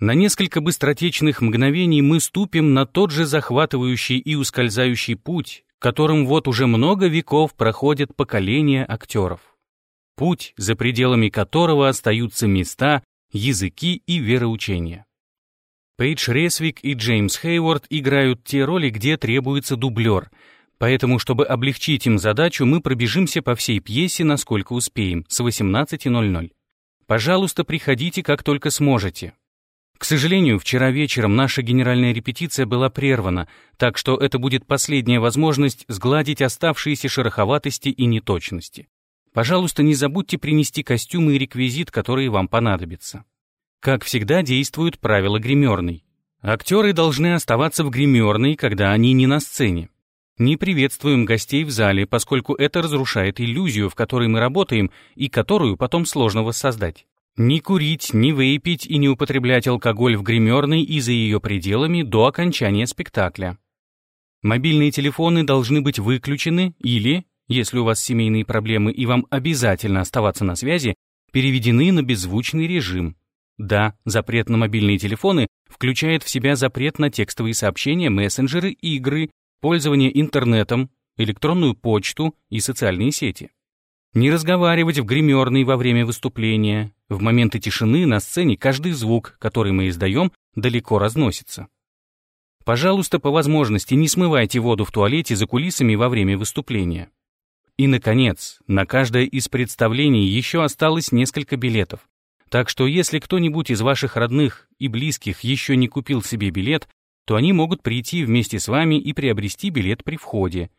На несколько быстротечных мгновений мы ступим на тот же захватывающий и ускользающий путь, которым вот уже много веков проходят поколения актеров. Путь, за пределами которого остаются места, языки и вероучения. Пейдж Ресвик и Джеймс Хейворд играют те роли, где требуется дублер — Поэтому, чтобы облегчить им задачу, мы пробежимся по всей пьесе, насколько успеем, с 18.00. Пожалуйста, приходите, как только сможете. К сожалению, вчера вечером наша генеральная репетиция была прервана, так что это будет последняя возможность сгладить оставшиеся шероховатости и неточности. Пожалуйста, не забудьте принести костюмы и реквизит, которые вам понадобятся. Как всегда, действуют правила гримерной. Актеры должны оставаться в гримерной, когда они не на сцене. Не приветствуем гостей в зале, поскольку это разрушает иллюзию, в которой мы работаем и которую потом сложно воссоздать. Не курить, не выпить и не употреблять алкоголь в гримерной и за ее пределами до окончания спектакля. Мобильные телефоны должны быть выключены или, если у вас семейные проблемы и вам обязательно оставаться на связи, переведены на беззвучный режим. Да, запрет на мобильные телефоны включает в себя запрет на текстовые сообщения, мессенджеры, игры, пользование интернетом, электронную почту и социальные сети. Не разговаривать в гримерной во время выступления. В моменты тишины на сцене каждый звук, который мы издаем, далеко разносится. Пожалуйста, по возможности не смывайте воду в туалете за кулисами во время выступления. И, наконец, на каждое из представлений еще осталось несколько билетов. Так что если кто-нибудь из ваших родных и близких еще не купил себе билет, то они могут прийти вместе с вами и приобрести билет при входе.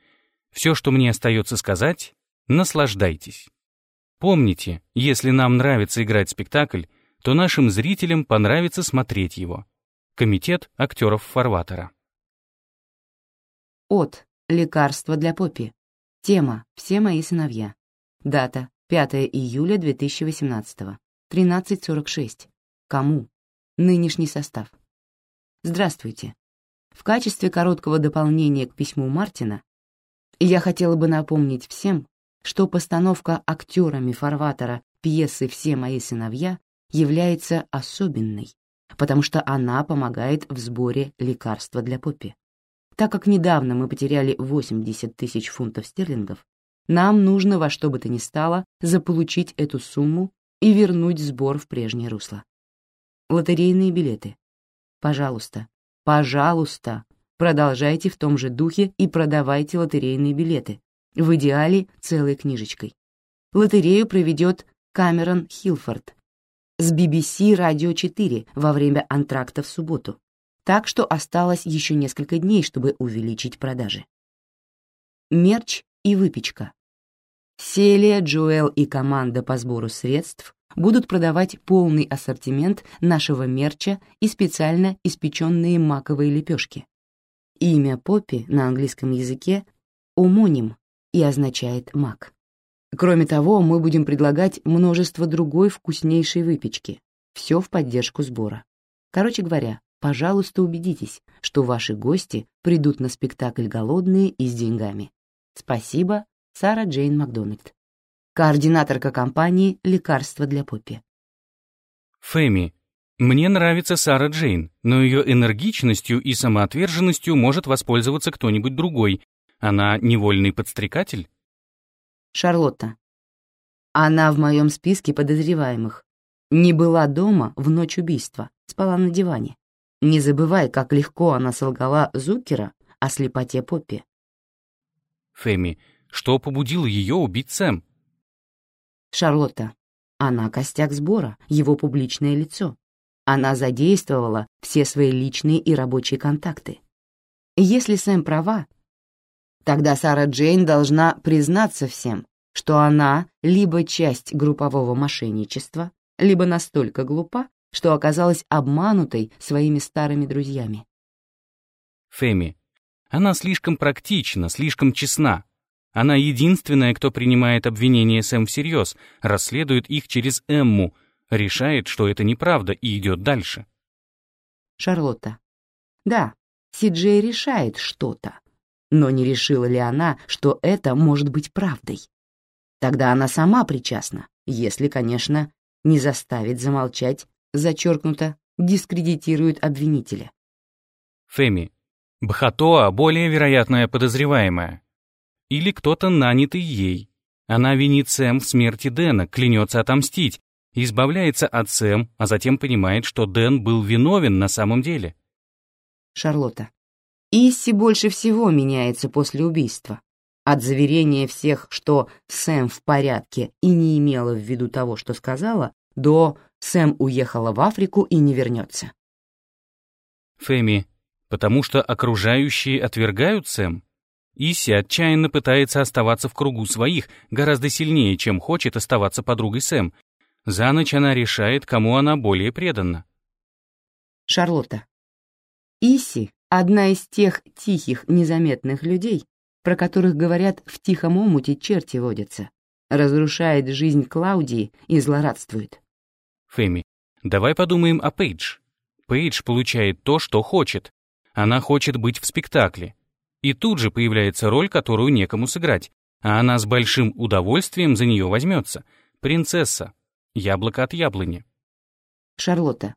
Все, что мне остается сказать, наслаждайтесь. Помните, если нам нравится играть спектакль, то нашим зрителям понравится смотреть его. Комитет актеров Фарватера. От. Лекарство для Поппи. Тема «Все мои сыновья». Дата 5 июля 2018. 13.46. Кому? Нынешний состав. Здравствуйте. В качестве короткого дополнения к письму Мартина я хотела бы напомнить всем, что постановка актерами фарватера пьесы «Все мои сыновья» является особенной, потому что она помогает в сборе лекарства для Поппи. Так как недавно мы потеряли 80 тысяч фунтов стерлингов, нам нужно во что бы то ни стало заполучить эту сумму и вернуть сбор в прежнее русло. Лотерейные билеты. Пожалуйста, пожалуйста, продолжайте в том же духе и продавайте лотерейные билеты, в идеале целой книжечкой. Лотерею проведет Камерон Хилфорд с BBC Radio 4 во время антракта в субботу, так что осталось еще несколько дней, чтобы увеличить продажи. Мерч и выпечка. Селия, Джоэл и команда по сбору средств будут продавать полный ассортимент нашего мерча и специально испеченные маковые лепешки. Имя Поппи на английском языке — умоним и означает мак. Кроме того, мы будем предлагать множество другой вкуснейшей выпечки. Все в поддержку сбора. Короче говоря, пожалуйста, убедитесь, что ваши гости придут на спектакль голодные и с деньгами. Спасибо, Сара Джейн Макдональд. Координаторка компании «Лекарства для Поппи». Фэми, мне нравится Сара Джейн, но ее энергичностью и самоотверженностью может воспользоваться кто-нибудь другой. Она невольный подстрекатель? Шарлотта. Она в моем списке подозреваемых. Не была дома в ночь убийства, спала на диване. Не забывай, как легко она солгала Зукера о слепоте Поппи. Фэми, что побудило ее убить Сэм? Шарлотта. Она костяк сбора, его публичное лицо. Она задействовала все свои личные и рабочие контакты. Если Сэм права, тогда Сара Джейн должна признаться всем, что она либо часть группового мошенничества, либо настолько глупа, что оказалась обманутой своими старыми друзьями. Фэми, она слишком практична, слишком честна. Она единственная, кто принимает обвинения Сэм всерьез, расследует их через Эмму, решает, что это неправда и идет дальше. Шарлотта. Да, Си-Джей решает что-то, но не решила ли она, что это может быть правдой? Тогда она сама причастна, если, конечно, не заставит замолчать, зачеркнуто, дискредитирует обвинителя. Фэми. Бхатоа — более вероятная подозреваемая. Или кто-то нанятый ей. Она винит Сэм в смерти Дэна, клянется отомстить, избавляется от Сэм, а затем понимает, что Дэн был виновен на самом деле. Шарлотта. Исси больше всего меняется после убийства. От заверения всех, что Сэм в порядке и не имела в виду того, что сказала, до «Сэм уехала в Африку и не вернется». Фэми, потому что окружающие отвергают Сэм? Исси отчаянно пытается оставаться в кругу своих, гораздо сильнее, чем хочет оставаться подругой Сэм, за ночь она решает, кому она более предана. Шарлотта. Иси — одна из тех тихих, незаметных людей, про которых говорят в тихом омуте черти водятся, разрушает жизнь Клаудии и злорадствует. Фэми, давай подумаем о Пейдж. Пейдж получает то, что хочет. Она хочет быть в спектакле. И тут же появляется роль, которую некому сыграть, а она с большим удовольствием за нее возьмется. Принцесса, Яблоко от яблони. Шарлотта.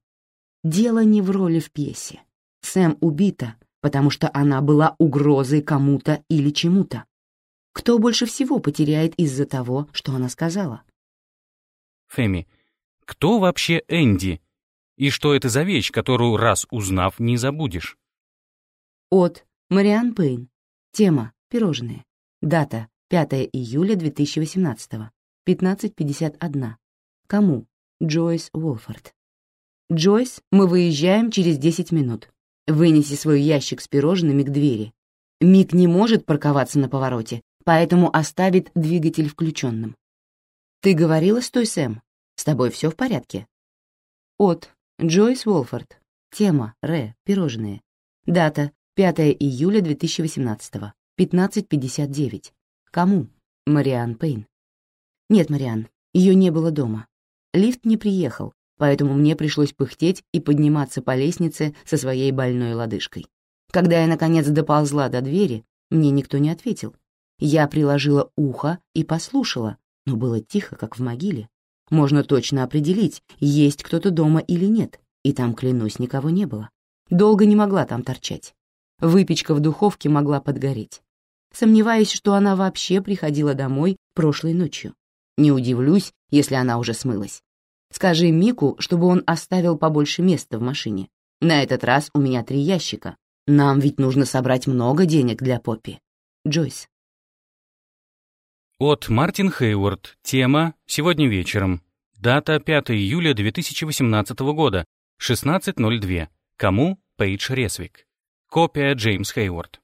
Дело не в роли в пьесе. Сэм убита, потому что она была угрозой кому-то или чему-то. Кто больше всего потеряет из-за того, что она сказала? Фэми. Кто вообще Энди? И что это за вещь, которую, раз узнав, не забудешь? От Мариан Пейн. Тема «Пирожные». Дата 5 июля 2018. 15.51. Кому? Джойс Уолфорд. Джойс, мы выезжаем через 10 минут. Вынеси свой ящик с пирожными к двери. Мик не может парковаться на повороте, поэтому оставит двигатель включенным. Ты говорила с той Сэм? С тобой все в порядке? От Джойс Уолфорд. Тема Ре. Пирожные. Дата 5 июля 2018. 15.59. Кому? Мариан Пейн. Нет, Мариан, ее не было дома. Лифт не приехал, поэтому мне пришлось пыхтеть и подниматься по лестнице со своей больной лодыжкой. Когда я, наконец, доползла до двери, мне никто не ответил. Я приложила ухо и послушала, но было тихо, как в могиле. Можно точно определить, есть кто-то дома или нет, и там, клянусь, никого не было. Долго не могла там торчать. Выпечка в духовке могла подгореть. Сомневаюсь, что она вообще приходила домой прошлой ночью. Не удивлюсь, если она уже смылась. Скажи Мику, чтобы он оставил побольше места в машине. На этот раз у меня три ящика. Нам ведь нужно собрать много денег для Поппи. Джойс. От Мартин Хейворд. Тема «Сегодня вечером». Дата 5 июля 2018 года. 16.02. Кому? Пейдж Ресвик. Копия Джеймс Хейворд.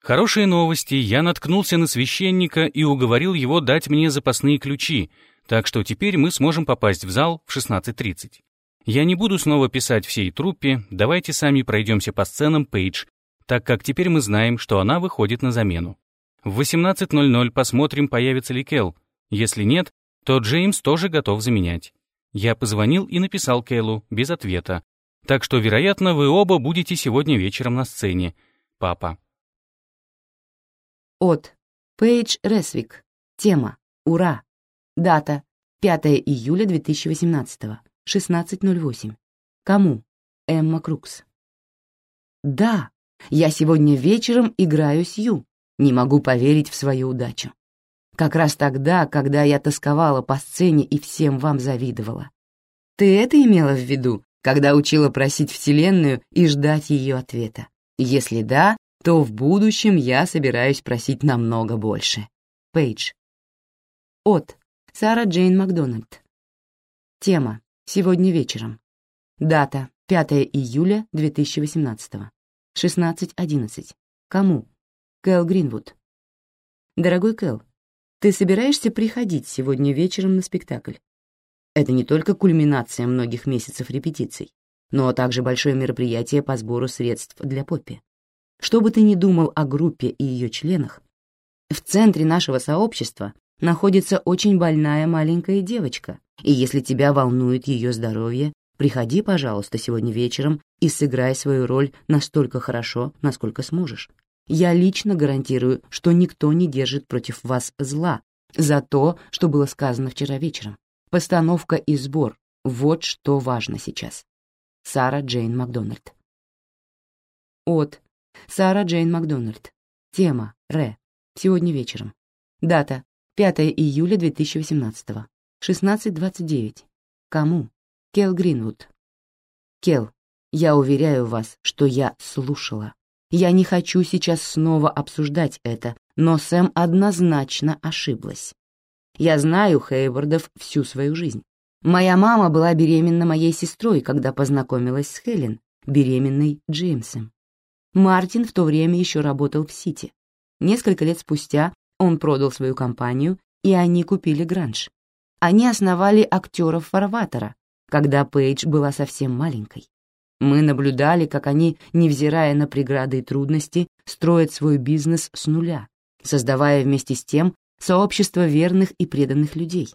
Хорошие новости. Я наткнулся на священника и уговорил его дать мне запасные ключи, так что теперь мы сможем попасть в зал в 16.30. Я не буду снова писать всей труппе, давайте сами пройдемся по сценам Пейдж, так как теперь мы знаем, что она выходит на замену. В 18.00 посмотрим, появится ли Кел. Если нет, то Джеймс тоже готов заменять. Я позвонил и написал Кэлу без ответа. Так что, вероятно, вы оба будете сегодня вечером на сцене. Папа. От. Пейдж Ресвик. Тема. Ура. Дата. 5 июля 2018. 16.08. Кому? Эмма Крукс. Да, я сегодня вечером играю Сью. Не могу поверить в свою удачу. Как раз тогда, когда я тосковала по сцене и всем вам завидовала. Ты это имела в виду, когда учила просить Вселенную и ждать ее ответа? Если да, то в будущем я собираюсь просить намного больше. Пейдж. От. Сара Джейн Макдональд. Тема. Сегодня вечером. Дата. 5 июля 2018. 16.11. Кому? Кэл Гринвуд. Дорогой Кэл, ты собираешься приходить сегодня вечером на спектакль? Это не только кульминация многих месяцев репетиций, но также большое мероприятие по сбору средств для Поппи. Что бы ты ни думал о группе и ее членах, в центре нашего сообщества находится очень больная маленькая девочка, и если тебя волнует ее здоровье, приходи, пожалуйста, сегодня вечером и сыграй свою роль настолько хорошо, насколько сможешь. Я лично гарантирую, что никто не держит против вас зла за то, что было сказано вчера вечером. Постановка и сбор — вот что важно сейчас. Сара Джейн Макдональд. От Сара Джейн Макдональд. Тема Ре. Сегодня вечером. Дата 5 июля 2018. 16.29. Кому? Кел Гринвуд. Кел, я уверяю вас, что я слушала. Я не хочу сейчас снова обсуждать это, но Сэм однозначно ошиблась. Я знаю Хейвардов всю свою жизнь. Моя мама была беременна моей сестрой, когда познакомилась с Хелен, беременной Джеймсом. Мартин в то время еще работал в Сити. Несколько лет спустя он продал свою компанию, и они купили Гранж. Они основали актеров Фарватера, когда Пейдж была совсем маленькой. Мы наблюдали, как они, невзирая на преграды и трудности, строят свой бизнес с нуля, создавая вместе с тем сообщество верных и преданных людей.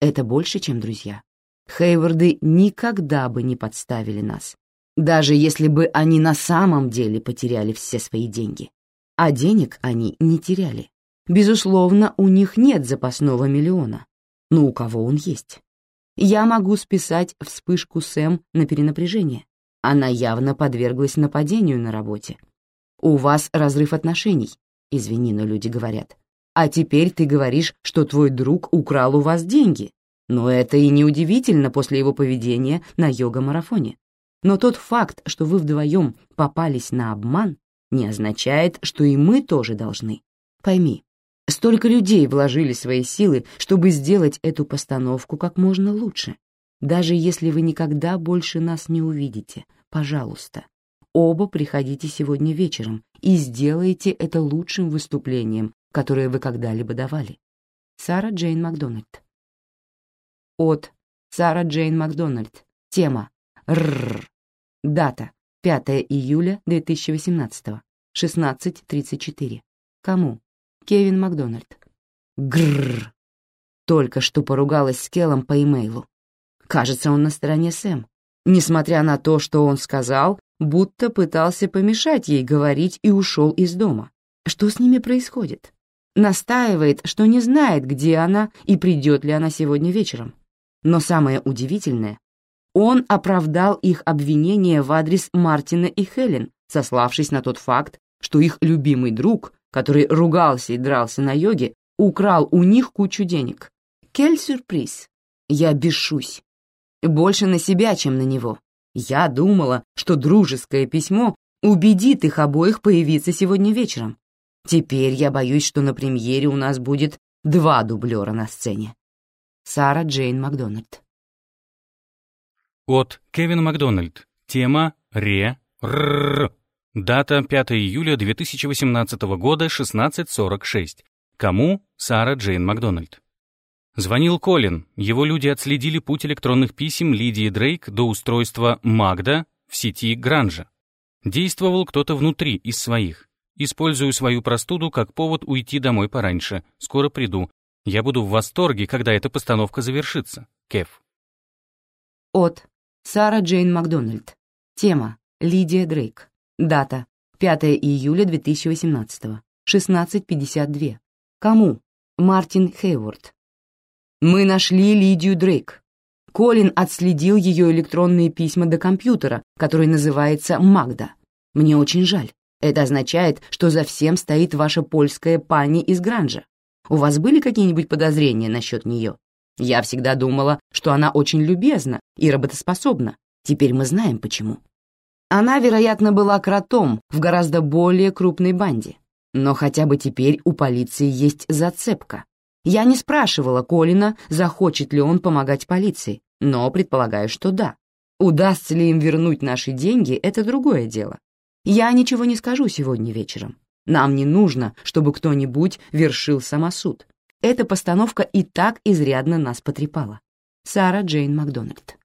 Это больше, чем друзья. Хейварды никогда бы не подставили нас, даже если бы они на самом деле потеряли все свои деньги. А денег они не теряли. Безусловно, у них нет запасного миллиона, но у кого он есть? Я могу списать вспышку Сэм на перенапряжение, она явно подверглась нападению на работе. У вас разрыв отношений, извини, но люди говорят. А теперь ты говоришь, что твой друг украл у вас деньги. Но это и не удивительно после его поведения на йога-марафоне. Но тот факт, что вы вдвоем попались на обман, не означает, что и мы тоже должны. Пойми, столько людей вложили свои силы, чтобы сделать эту постановку как можно лучше. Даже если вы никогда больше нас не увидите, пожалуйста, оба приходите сегодня вечером и сделайте это лучшим выступлением, которое вы когда-либо давали. Сара Джейн Макдональд. От Сара Джейн Макдональд. Тема Рррр. Дата 5 июля 2018. 16.34. Кому? Кевин Макдональд. Грррр. Только что поругалась с Келлом по имейлу. Кажется, он на стороне Сэм. Несмотря на то, что он сказал, будто пытался помешать ей говорить и ушел из дома. Что с ними происходит? Настаивает, что не знает, где она и придет ли она сегодня вечером. Но самое удивительное, он оправдал их обвинения в адрес Мартина и Хелен, сославшись на тот факт, что их любимый друг, который ругался и дрался на йоге, украл у них кучу денег. Кель сюрприз. Я бешусь. Больше на себя, чем на него. Я думала, что дружеское письмо убедит их обоих появиться сегодня вечером. Теперь я боюсь, что на премьере у нас будет два дублера на сцене. Сара Джейн Макдональд. От Кевин Макдональд. Тема Ре. Рррр. Дата 5 июля 2018 года, 16.46. Кому? Сара Джейн Макдональд. Звонил Колин. Его люди отследили путь электронных писем Лидии Дрейк до устройства Магда в сети Гранжа. Действовал кто-то внутри, из своих. Использую свою простуду как повод уйти домой пораньше. Скоро приду. Я буду в восторге, когда эта постановка завершится. Кев. От Сара Джейн Макдональд. Тема Лидия Дрейк. Дата 5 июля 2018. 16.52. Кому? Мартин Хейворд. Мы нашли Лидию Дрейк. Колин отследил ее электронные письма до компьютера, который называется Магда. Мне очень жаль. Это означает, что за всем стоит ваша польская пани из Гранжа. У вас были какие-нибудь подозрения насчет нее? Я всегда думала, что она очень любезна и работоспособна. Теперь мы знаем, почему. Она, вероятно, была кротом в гораздо более крупной банде. Но хотя бы теперь у полиции есть зацепка. Я не спрашивала Колина, захочет ли он помогать полиции, но предполагаю, что да. Удастся ли им вернуть наши деньги, это другое дело. Я ничего не скажу сегодня вечером. Нам не нужно, чтобы кто-нибудь вершил самосуд. Эта постановка и так изрядно нас потрепала. Сара Джейн Макдональд.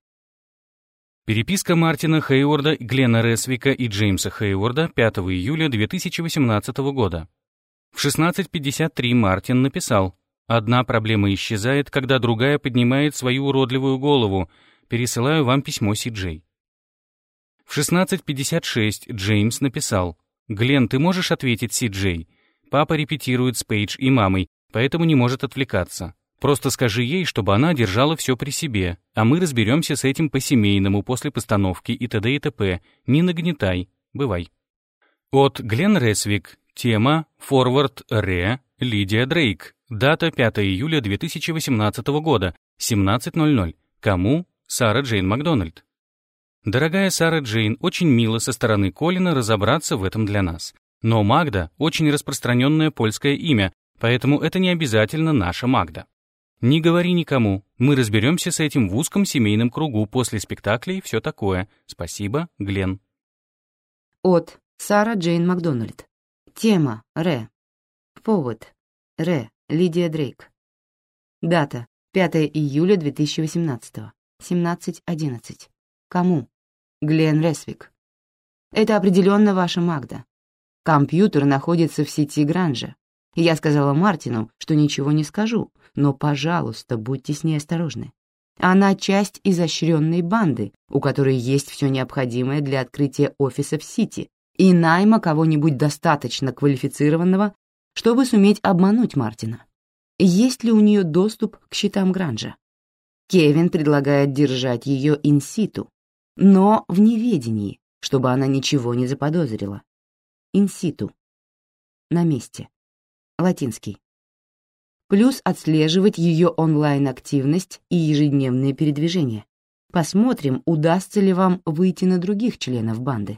Переписка Мартина Хейворда, Глена Ресвика и Джеймса Хейворда 5 июля 2018 года. В 16.53 Мартин написал «Одна проблема исчезает, когда другая поднимает свою уродливую голову. Пересылаю вам письмо Си Джей». В 16.56 Джеймс написал «Глен, ты можешь ответить Си Джей? Папа репетирует с Пейдж и мамой, поэтому не может отвлекаться. Просто скажи ей, чтобы она держала все при себе, а мы разберемся с этим по-семейному после постановки и т.д. и т.п. Не нагнетай. Бывай. От Глен Ресвик. Тема «Форвард Ре. Лидия Дрейк». Дата 5 июля 2018 года, 17.00. Кому? Сара Джейн Макдональд. Дорогая Сара Джейн, очень мило со стороны Колина разобраться в этом для нас. Но Магда — очень распространенное польское имя, поэтому это не обязательно наша Магда. Не говори никому. Мы разберемся с этим в узком семейном кругу после спектакля и все такое. Спасибо, Глен. От Сара Джейн Макдональд. Тема Ре. Повод Ре. Лидия Дрейк. Дата 5 июля 2018. 17.11. Кому? Глен Ресвик. Это определенно ваша Магда. Компьютер находится в сети Гранжа. Я сказала Мартину, что ничего не скажу, но, пожалуйста, будьте с ней осторожны. Она часть изощренной банды, у которой есть все необходимое для открытия офиса в Сити и найма кого-нибудь достаточно квалифицированного, чтобы суметь обмануть Мартина. Есть ли у нее доступ к счетам Гранжа? Кевин предлагает держать ее инситу, но в неведении, чтобы она ничего не заподозрила. Инситу. На месте. Латинский плюс отслеживать ее онлайн-активность и ежедневные передвижения. Посмотрим, удастся ли вам выйти на других членов банды.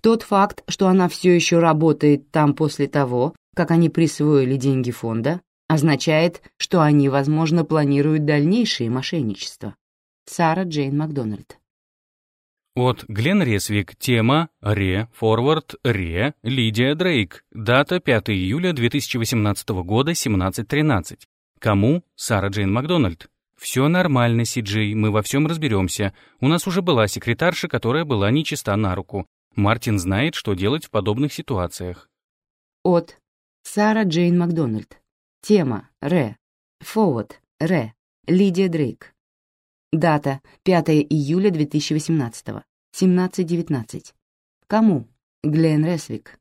Тот факт, что она все еще работает там после того, как они присвоили деньги фонда, означает, что они, возможно, планируют дальнейшее мошенничество. Сара Джейн Макдональд. От Глен Ресвик. Тема «Ре. Форвард. Ре. Лидия Дрейк». Дата 5 июля 2018 года, 17.13. Кому? Сара Джейн Макдональд. «Все нормально, Си-Джей, мы во всем разберемся. У нас уже была секретарша, которая была нечиста на руку. Мартин знает, что делать в подобных ситуациях». От Сара Джейн Макдональд. Тема «Ре». Форвард. Ре. Лидия Дрейк. Дата 5 июля 2018, 17.19. Кому? Глен Ресвик.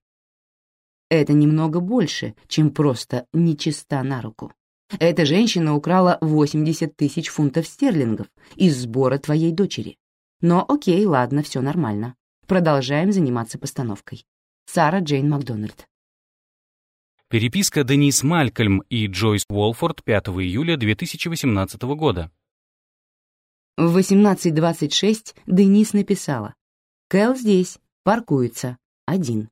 Это немного больше, чем просто нечиста на руку. Эта женщина украла 80 тысяч фунтов стерлингов из сбора твоей дочери. Но окей, ладно, все нормально. Продолжаем заниматься постановкой. Сара Джейн Макдональд. Переписка Денис Малькольм и Джойс Уолфорд 5 июля 2018 года. В 18.26 Денис написала. «Кэл здесь, паркуется, один.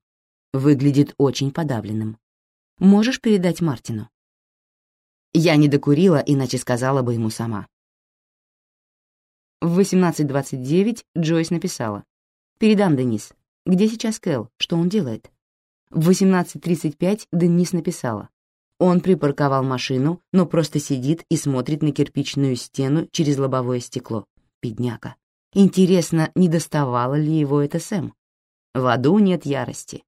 Выглядит очень подавленным. Можешь передать Мартину?» Я не докурила, иначе сказала бы ему сама. В 18.29 Джойс написала. «Передам, Денис. Где сейчас Кэл? Что он делает?» В 18.35 Денис написала. Он припарковал машину, но просто сидит и смотрит на кирпичную стену через лобовое стекло. Бедняка. Интересно, не доставало ли его это Сэм? В аду нет ярости.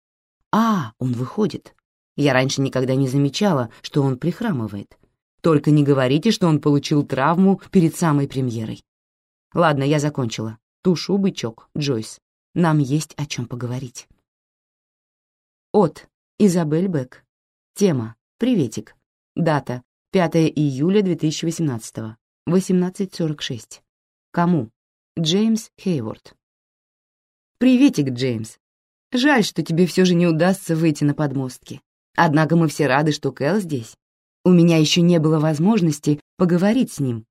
А, он выходит. Я раньше никогда не замечала, что он прихрамывает. Только не говорите, что он получил травму перед самой премьерой. Ладно, я закончила. Тушу бычок, Джойс. Нам есть о чем поговорить. От. Изабель Бек. Тема. Приветик. Дата. 5 июля 2018. 18.46. Кому? Джеймс Хейворд. Приветик, Джеймс. Жаль, что тебе все же не удастся выйти на подмостки. Однако мы все рады, что Кэл здесь. У меня еще не было возможности поговорить с ним.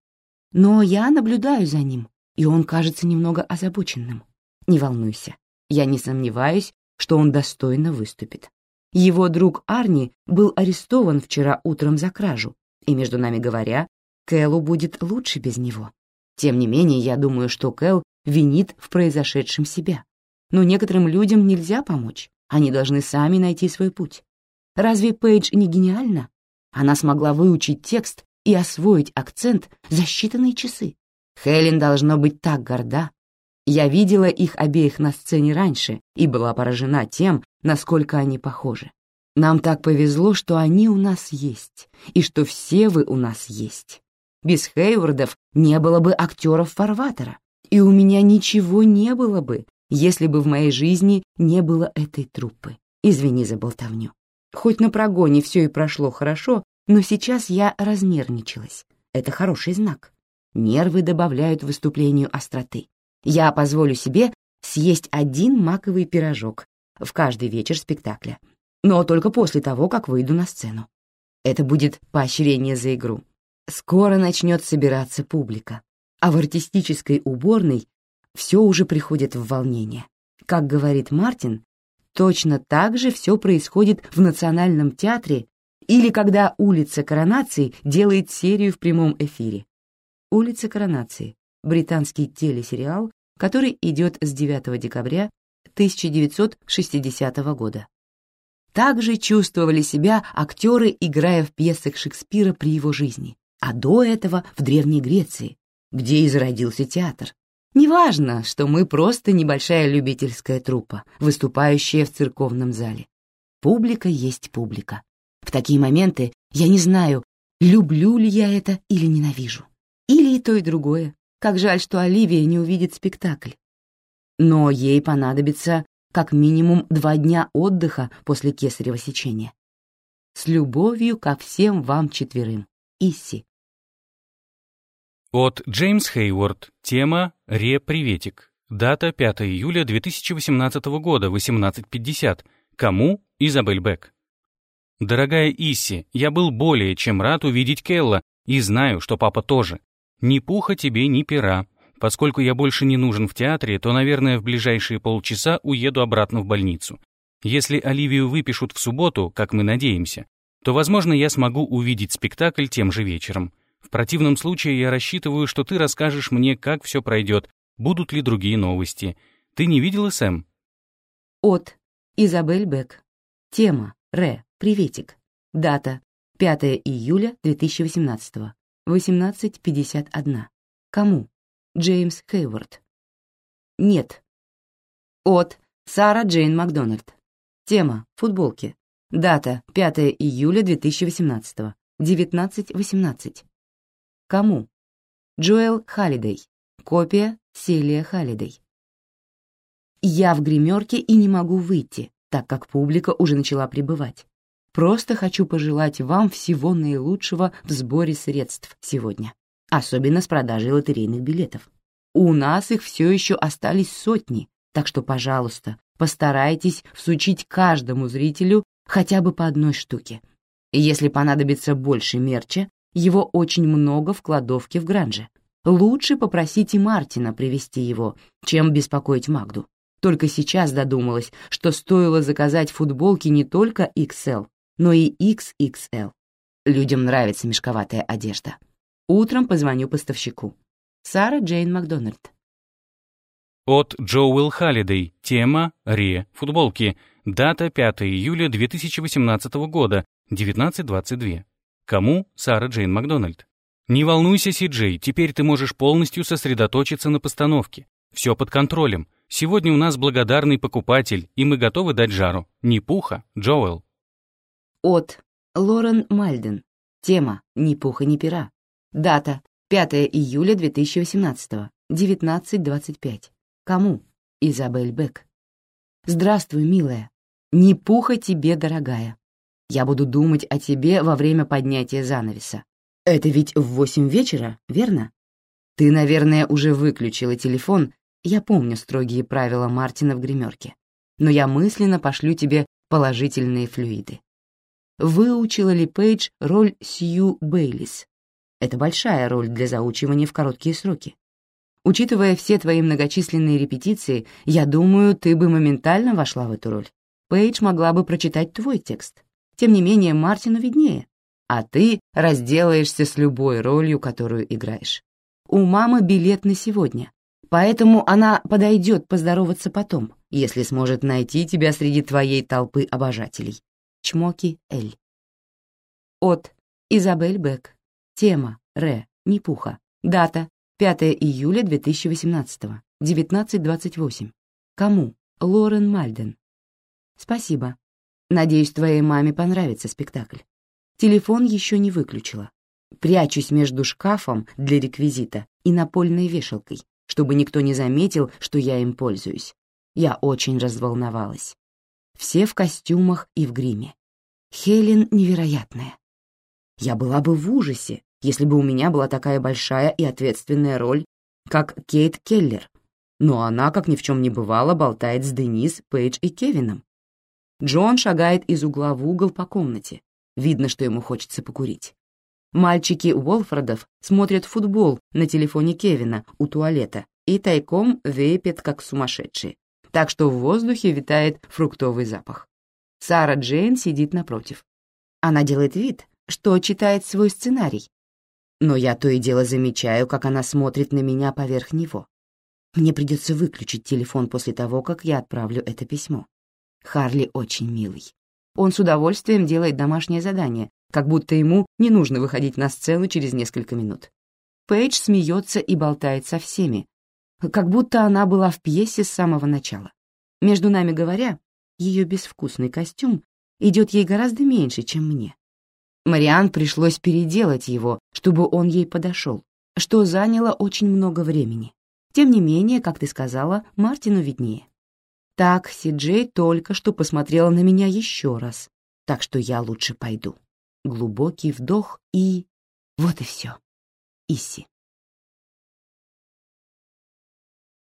Но я наблюдаю за ним, и он кажется немного озабоченным. Не волнуйся, я не сомневаюсь, что он достойно выступит. Его друг Арни был арестован вчера утром за кражу, и, между нами говоря, Кэлу будет лучше без него. Тем не менее, я думаю, что Кэл винит в произошедшем себя. Но некоторым людям нельзя помочь, они должны сами найти свой путь. Разве Пейдж не гениальна? Она смогла выучить текст и освоить акцент за считанные часы. Хелен должно быть так горда. Я видела их обеих на сцене раньше и была поражена тем, насколько они похожи. Нам так повезло, что они у нас есть, и что все вы у нас есть. Без Хейвардов не было бы актеров Фарватера, и у меня ничего не было бы, если бы в моей жизни не было этой труппы. Извини за болтовню. Хоть на прогоне все и прошло хорошо, но сейчас я разнервничалась. Это хороший знак. Нервы добавляют выступлению остроты. Я позволю себе съесть один маковый пирожок в каждый вечер спектакля, но только после того, как выйду на сцену. Это будет поощрение за игру. Скоро начнет собираться публика, а в артистической уборной все уже приходит в волнение. Как говорит Мартин, точно так же все происходит в Национальном театре или когда «Улица коронации» делает серию в прямом эфире. «Улица коронации» — британский телесериал, который идет с 9 декабря 1960 года. Также чувствовали себя актеры, играя в пьесах Шекспира при его жизни, а до этого в Древней Греции, где и зародился театр. Неважно, что мы просто небольшая любительская труппа, выступающая в церковном зале. Публика есть публика. В такие моменты я не знаю, люблю ли я это или ненавижу. Или и то, и другое. Как жаль, что Оливия не увидит спектакль. Но ей понадобится как минимум два дня отдыха после кесарево сечения. С любовью ко всем вам четверым. Исси. От Джеймс Хейворд. Тема «Ре-приветик». Дата 5 июля 2018 года, 18.50. Кому? Изабель Бек. Дорогая Исси, я был более чем рад увидеть Келла и знаю, что папа тоже. Ни пуха тебе, ни пера. Поскольку я больше не нужен в театре, то, наверное, в ближайшие полчаса уеду обратно в больницу. Если Оливию выпишут в субботу, как мы надеемся, то, возможно, я смогу увидеть спектакль тем же вечером. В противном случае я рассчитываю, что ты расскажешь мне, как все пройдет, будут ли другие новости. Ты не видела Сэм? От. Изабель Бек. Тема. Ре. Приветик. Дата 5 июля 2018. 18.51. Кому? Джеймс Хейворд. Нет. От Сара Джейн Макдональд. Тема футболки. Дата 5 июля 2018. 19.18. Кому? Джоэл Халлидей. Копия Селия Халлидей. Я в гримерке и не могу выйти, так как публика уже начала прибывать. Просто хочу пожелать вам всего наилучшего в сборе средств сегодня, особенно с продажей лотерейных билетов. У нас их все еще остались сотни, так что, пожалуйста, постарайтесь всучить каждому зрителю хотя бы по одной штуке. Если понадобится больше мерча, его очень много в кладовке в Гранже. Лучше попросите Мартина привезти его, чем беспокоить Магду. Только сейчас додумалась, что стоило заказать футболки не только XL, но и XXL. Людям нравится мешковатая одежда. Утром позвоню поставщику. Сара Джейн Макдональд. От Джоуэл Халлидей. Тема «Ре. Футболки». Дата 5 июля 2018 года, 19.22. Кому? Сара Джейн Макдональд. Не волнуйся, Си-Джей, теперь ты можешь полностью сосредоточиться на постановке. Все под контролем. Сегодня у нас благодарный покупатель, и мы готовы дать жару. Не пуха, Джоэл. От Лорен Мальден. Тема «Ни пуха, ни пера». Дата 5 июля 2018, 19.25. Кому? Изабель Бек. Здравствуй, милая. Ни пуха тебе, дорогая. Я буду думать о тебе во время поднятия занавеса. Это ведь в восемь вечера, верно? Ты, наверное, уже выключила телефон. Я помню строгие правила Мартина в гримерке. Но я мысленно пошлю тебе положительные флюиды. Выучила ли Пейдж роль Сью Бейлис? Это большая роль для заучивания в короткие сроки. Учитывая все твои многочисленные репетиции, я думаю, ты бы моментально вошла в эту роль. Пейдж могла бы прочитать твой текст. Тем не менее, Мартину виднее. А ты разделаешься с любой ролью, которую играешь. У мамы билет на сегодня, поэтому она подойдет поздороваться потом, если сможет найти тебя среди твоей толпы обожателей. Чмоки Эль. От Изабель Бек. Тема Ре. Непуха. Дата 5 июля 2018, 19.28. Кому? Лорен Мальден. Спасибо. Надеюсь, твоей маме понравится спектакль. Телефон еще не выключила. Прячусь между шкафом для реквизита и напольной вешалкой, чтобы никто не заметил, что я им пользуюсь. Я очень разволновалась. Все в костюмах и в гриме. Хелен невероятная. Я была бы в ужасе, если бы у меня была такая большая и ответственная роль, как Кейт Келлер. Но она, как ни в чем не бывало, болтает с Денис, Пейдж и Кевином. Джон шагает из угла в угол по комнате. Видно, что ему хочется покурить. Мальчики Уолфордов смотрят футбол на телефоне Кевина у туалета и тайком вейпят, как сумасшедшие. Так что в воздухе витает фруктовый запах. Сара Джейн сидит напротив. Она делает вид, что читает свой сценарий, но я то и дело замечаю, как она смотрит на меня поверх него. Мне придется выключить телефон после того, как я отправлю это письмо. Харли очень милый. Он с удовольствием делает домашнее задание, как будто ему не нужно выходить на сцену через несколько минут. Пейдж смеется и болтает со всеми, как будто она была в пьесе с самого начала. Между нами говоря, ее безвкусный костюм идет ей гораздо меньше, чем мне. Мариан пришлось переделать его, чтобы он ей подошел, что заняло очень много времени. Тем не менее, как ты сказала, Мартину виднее. Так, Си-Джей только что посмотрела на меня еще раз, так что я лучше пойду. Глубокий вдох и... Вот и все. Иси.